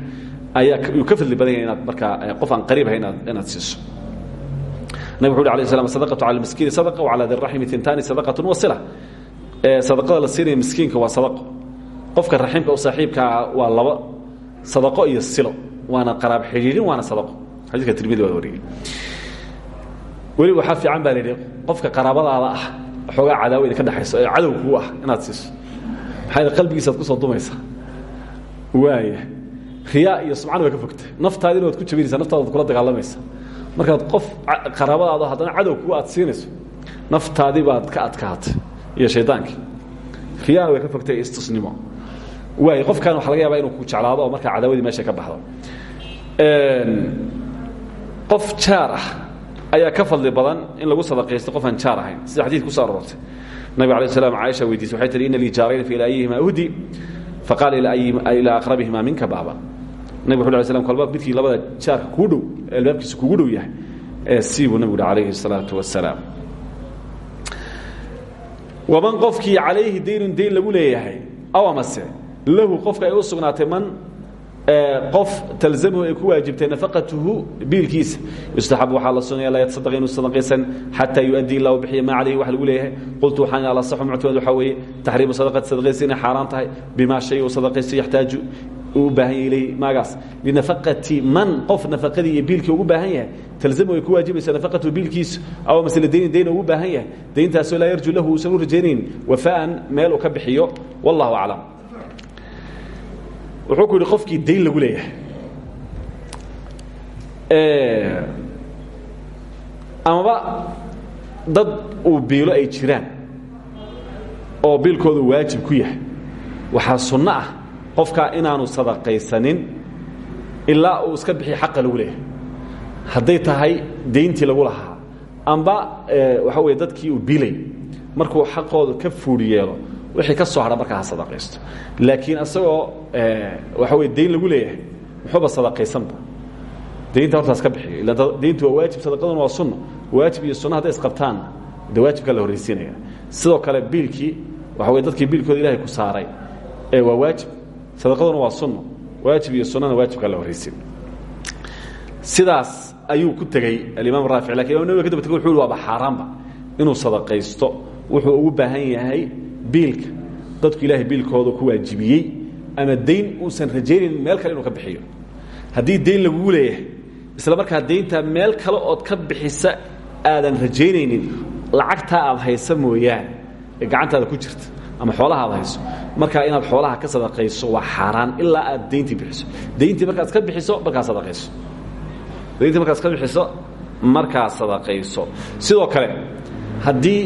ayaa ka fadli badan yahay inaad markaa qof aan qariib ahay inaad siiso. Nabig wuxu uhi alayh slam sadaqatu cala almiskiini sadaqa wacala diraximi tintaani sadaqatun wasila sadaqada la siinaya miskiinka waa sadaqo. Qofka raximka u saaxiibkaa waa laba sadaqo iyo silo. Waana qaraab xidhiirin waana sadaqo. Xadiiska tirmidi waa wariyey. Weli waxaa fiican baa la yidhi qofka qaraabadaada ah xoogaa cadaawo idin ka dhexayso ee cadow kuu ah inaad siiso. Maxaa qalbigiisaad ku soo dumaysaa. Waaya riyaa iyo sumcana way ka fogtay. Naftaadina waad ku jabinaysaa naftaada waad kula dagaalamaysa markaad qof qaraabadaado haddana cadow kugu aad siinayso naftaadii baad ka adkaatay iyo shaydaankii riyaana way ka fogtay istusnimo. Waay qofkan waxa laga yaabaa inuu ku jeclaado oo markaa cadaawadii meesha ka baxdo. Qof jaar ah ayaa ka fadli badan in lagu sadaqaysto qof aan jaar ahayn. Sida xadiid ku soo aroortay. Nabig alay slam caaisha weydiisay waxay tihi ina lii jaarayn fi ilaayihima uhdi faqaala ilaa aqrabihima minka baaban nabig wuxu ly slam kolba midkii labada jaarka kuu dhow albaabkiisa kugu dhow yahay sii buu nabigu uhi calayhi الsalaatu wasalaam waman qofkii calayhi daynun dayn lagu leeyahay aw amase lahu qofka ay u man qof talzamhu ay ku waajibtay nafaqatuhu biilkiisa. Yustaxab waxaa la sunaya laa yatasadaq inuu sadaqaysan yuaddi ilaa u bixiya maa calayhi wax leeyahay. Qultu waxaan alasaxu muctamad waxaa weeye taxriimu sadaqati sadaqaysa inay xaaraan tahay. Shay uu sadaqaysto u baahan yahay maagaas. Linafaqati man qof nafaqadii iyo biilkii ugu baahan yahay talzamu ay ku waajibaysa nafaqatuhu biilkiisu aw masle daynin dayn ugu baahan yahay. Dayntaasoo laa yarju lahu uusan u rajaynayn. Wafaan meel uu ka bixiyo. Wallahu aclam wuxuu ku yidhi qofkii dayn lagu leeyahay. Amaba dad uu biilo ay jiraan oo biilkoodu waajib ku yahay waxaa sunno ah qofkaa inaanu sadaqaysanin ilaa uu iska bixiyo xaqa lagu leeyahay. Hadday tahay dayntii lagu lahaa. Amba waxa weye dadkii uu biilay markuu xaqooda ka fuudhi yeelo wixii ka soo hadha markaa ha sadaqaysto. Laakiin asagoo waxa weye dayn lagu leeyahay muxuuba sadaqaysanba daynta hortaas ka bixiyo ila dayntu waa waajib sadaqaduna waa sunna. Waajib iyo sunna hadday isqabtaanna de waajibkaa la horraysiinaya sidoo kale biilkii waxa weye dadkii biilkooda ilahay ku saaray waa waajib sadaqaduna waa sunno waajib iyo sunana waajibkaa la horraysin sidaas ayuu ku tegey alimaam raafic laakiin imam nawwi ka daba tege wuxu uhi waaba xaaraanba. Inuu sadaqaysto wuxuu ugu baahan yahay biilka. Dadku ilaahay biilkooda ku waajibiyey ama dayn uusan rajaynaynin meel kale inuu ka bixiyo. Haddii dayn lagugu leeyahay isla markaa daynta meel kale ood ka bixisa aadan rajaynaynin lacagtaa aad haysa mooyaane gacantaada ku jirta ama xoolaha aad hayso. Markaa inaad xoolaha ka sadaqayso waa xaaraan ilaa aad dayntii bixiso. Dayntii markaad ka bixiso markaa sadaqayso. Dayntii markaad ka bixiso markaa sadaqayso. Sidoo kale haddii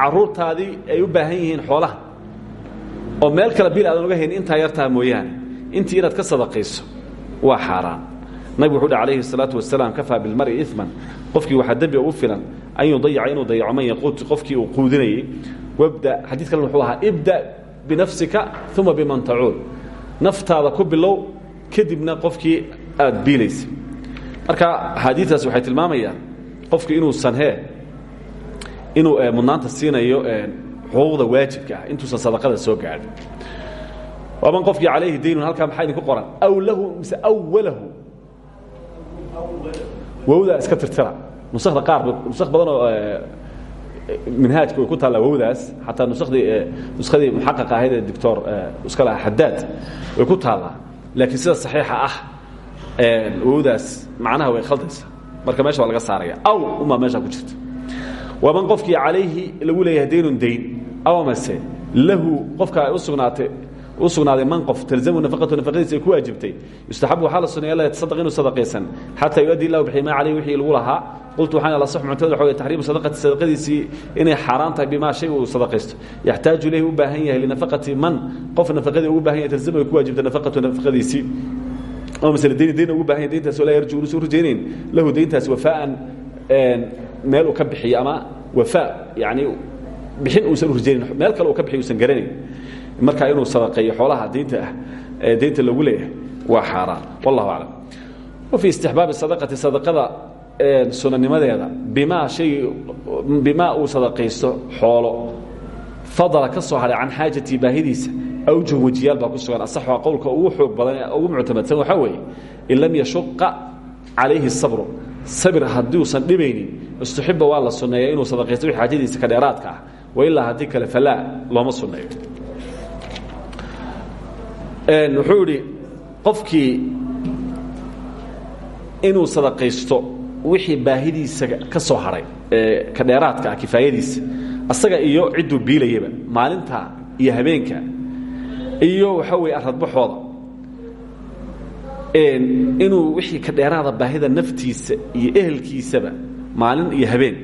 caruurtaadii ay u baahan yihiin xoolaha oo meel kale bil aadan uga haynin intaa yartaa mooyaane intii inaad ka sadaqayso waa xaaraan nabig wuxu uhi alayhi الsalaaةu wasalaam kafaa bilmari iman qofkii waxaa dembi ugu filan an yudayaca inuu dayaco man yaquut qofkii uu quudinayey wabda xadiid kalen wuxuu ahaa ibda binafsika uma biman tacuul naftaada ku bilow kadibna qofkii aad biilaysa marka axaadiistaas waxay tilmaamayaan qofki inuusan he inuu mudnaanta siinayo xuquuqda waajibka ah intuusan sadaqada soo gaadhin waaman qofkii calayhi daynun halkaa maxaa idinku qoran aw lahu mise awalahu wowdaa iska tirtira. Nusakda qaar nusak badan oo minhaajka way ku taallaa wowdaas xataa nusakdii nuskadii muxaqaqa ahayd ee doctor iska lahaa xadaad way ku taallaa. Laakiin sida saxiixa ah wowdaas macnaha way khaldaysa marka meesha waa laga saaraya. Aw umaa meesha ku jirta waaman qofkii calayhi lagu leeyahay daynun dayn aw amase lahu qofka ay u sugnaatay u sugnaaday man qof talzamu nafaqatu nafaqadiisa ay ku waajibtay. Yustaxabu waxaa la suneeya la yatasadaq inuu sadaqaysan. Xataa yuaddi illahu bixi maa calayhi wixii lagu lahaa. Qultu waxaan ala sax muctamad waxa wey taxriimu sadaqati sadaqadiisii inay xaaraan tahay bimaa shay uu sadaqaysto. Yaxtaaju ilayhi u baahan yahay linafaqati man qof nafaqadii ugu baahan yahay talzamu ay ku waajibta nafaqatu nafaqadiisii. Oo masle dayn dayn ugu baahan yahay dayntaas oo laa yarju unuusan rajaynayn. Lahu dayntaas wafaa'an meel uu ka bixiyo ama wafaa yani bixin uusan u rajaynayn meel kale uu ka bixiyo usan garanayn markaa inuu sadaqeeyo xoolaha diinta ah ee daynta lagu leeyahay waa xaaraan. Wallahu aclam. Wa fii istixbaabi sadaqati sadaqada sunanimadeeda bimaa shay bimaa uu sadaqaysto xoolo. Fadala ka soo hadhay can xaajatii baahidiisa awjuh wejiyaal baa ku sugan. Asaxua qowlka ugu xoog badan ee ugu muctamadsan waxaa weeye in lam yashuqa calayhi sabru. Sabir haddiuusan dhibaynin istuxiba waa la sunneeya inuu sadaqaysto wii xaajadiisa ka dheeraadka ah. Wailaa haddii kale falaa looma sunneeyo wuxuu idhi qofkii inuu sadaqaysto wixii baahidiisa ka soo hadhay ee ka dheeraadka ah kifaayadiisa asaga iyo cidduu biilayaba maalinta iyo habeenka iyo waxaa weeye aradbaxooda inuu wixii ka dheeraada baahida naftiisa iyo ehelkiisaba maalin iyo habeen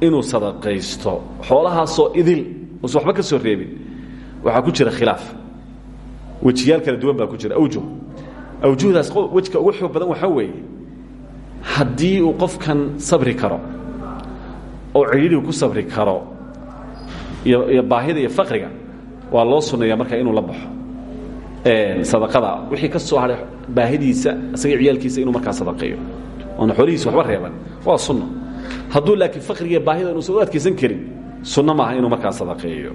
inuu sadaqaysto xoolahaasoo idil uusan waxba ka soo reebin waxaa ku jira khilaaf wejiyaal kala duwan baa ku jira. Awjuh. Awjuhdaas wejka ugu xoog badan waxaa weeye haddii uu qofkan sabri karo oo cidhiidhigu ku sabri karo iyo baahida iyo faqriga waa loo sunneeya marka inuu la baxo. Sadaqada. Wixii ka soo hadhay baahidiisa isaga ciyaalkiisa inuu markaa sadaqeeyo. Oona xoolihiisa waxba reeban. Waa sunno. Hadduu laakiin faqriga baahida inuusan u adkaysan karin sunno maaha inuu markaa sadaqeeyo.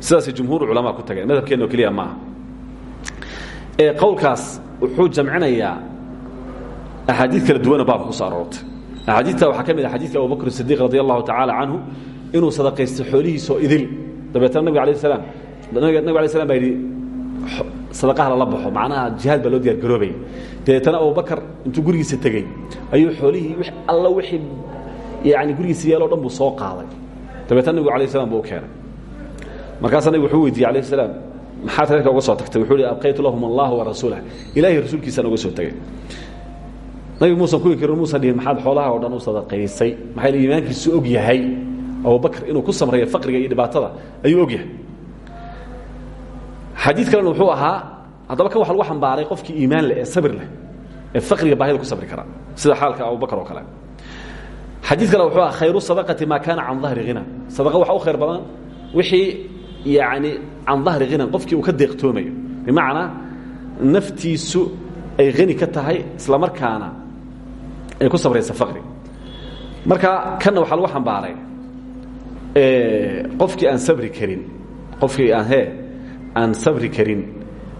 Sidaasay jumhuur culamaa ku tageen madhabkeenna oo keliya maaha ee qowlkaas wuxuu jamcinayaa axaadiid kala duwana baabka kuso aroortay. Axaadiidta waxaa ka mid ah xadiidka abubakr sidiiq radi allahu tacaala canhu inuu sadaqaysto xoolihiisoo idil. Dabeetna nabig alayh salaam nabig alay slam baa yidhi sadaqaha lala baxo macnaha jihaad baa loo diyaar garoobaya dabeetana abubakar intuu gurigiisa tegey ayuu xoolihii alla wixii yani gurigiisa yeeloo dhan buu soo qaaday. Dabeetna nabigu alayh slam buu u keenay. Markaasaa nabig wuxuu weydiiyey alayh salaam maxaad reerka uga soo tagtay wuxuu hi abqaytu lahum allah warasuulah ilahay rasuulkiisaan uga soo tegey nabi muusan ku inkirin muusan dhihin maxaad xoolaha oo dhan u sadaqaysay? Maxaa yeel iimaankiisu og yahay? Abubakr inuu ku samreeyo faqriga iyo dhibaatada ayuu og yahay. Xadiid kalena wuxuu ahaa haddaba kan waxa lagu xambaaray qofkii iimaan leh ee sabir leh ee faqriga baahida ku sabri kara sida xaalka abubakr oo kale. Xadiid kale wuxuu ahaa khayru sadaqati maa kaana can dahri hina sadaqa waxa u khayr badan wixii yani can dahri hinan qofkii uu ka deeqtoomayo. Bimacnaa naftiisu ay hani ka tahay isla markaana ay ku sabraysa faqri. Marka kanna waxaa lagu xambaaray qofkii aan sabri karin qofkii aan he aan sabri karin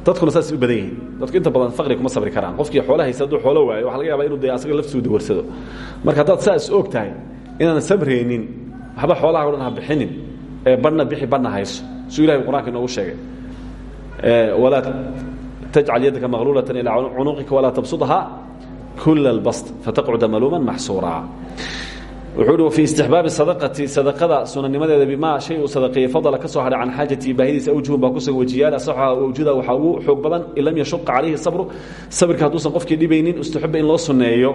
dadkuna saas u badan yihiin. Dadku inta badan faqri kuma sabri karaan. Qofkii xoola haysa hadduu xoolo waayo waxa laga yaba inu de asaga laftiisu dawarsado marka haddaad saas og tahay inaanan sabraynin waxba xoolaha o dhan ha bixinin ee badhna bixi badhna hayso suu ilahay qur'anka inoogu sheegay. Walaa tajcal yadaka maqluulatan ilaa cunuqika walaa tabsudha kula اlbast fataqcuda maluuman maxsuura. Wuxuu wfii istixbaabi sadaqati sadaqada sunanimadeeda bimaa shay uu sadaqeeyey fadala ka soo hadhay can xaajatii baahidiisa awjuhun baa kusugan wajiyaal asaxuha awjuda waxaa ugu badan in lam yashuqa calayhi sabru sabirka hadduusan qofkii dhibaynin istuxiba in loo sunneeyo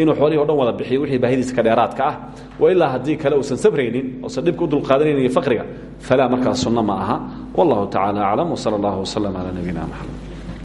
inuu xoolihii o dhan wada bixiyo wixii baahidiisa ka dheeraadka ah wa ilaa haddii kale uusan sabraynin oosan dhibka u dulqaadanaynin iyo faqriga falaa markaas sunno ma aha. Wallahu tacaala aclam wsala allahu waslm calaa nabiyina mxamed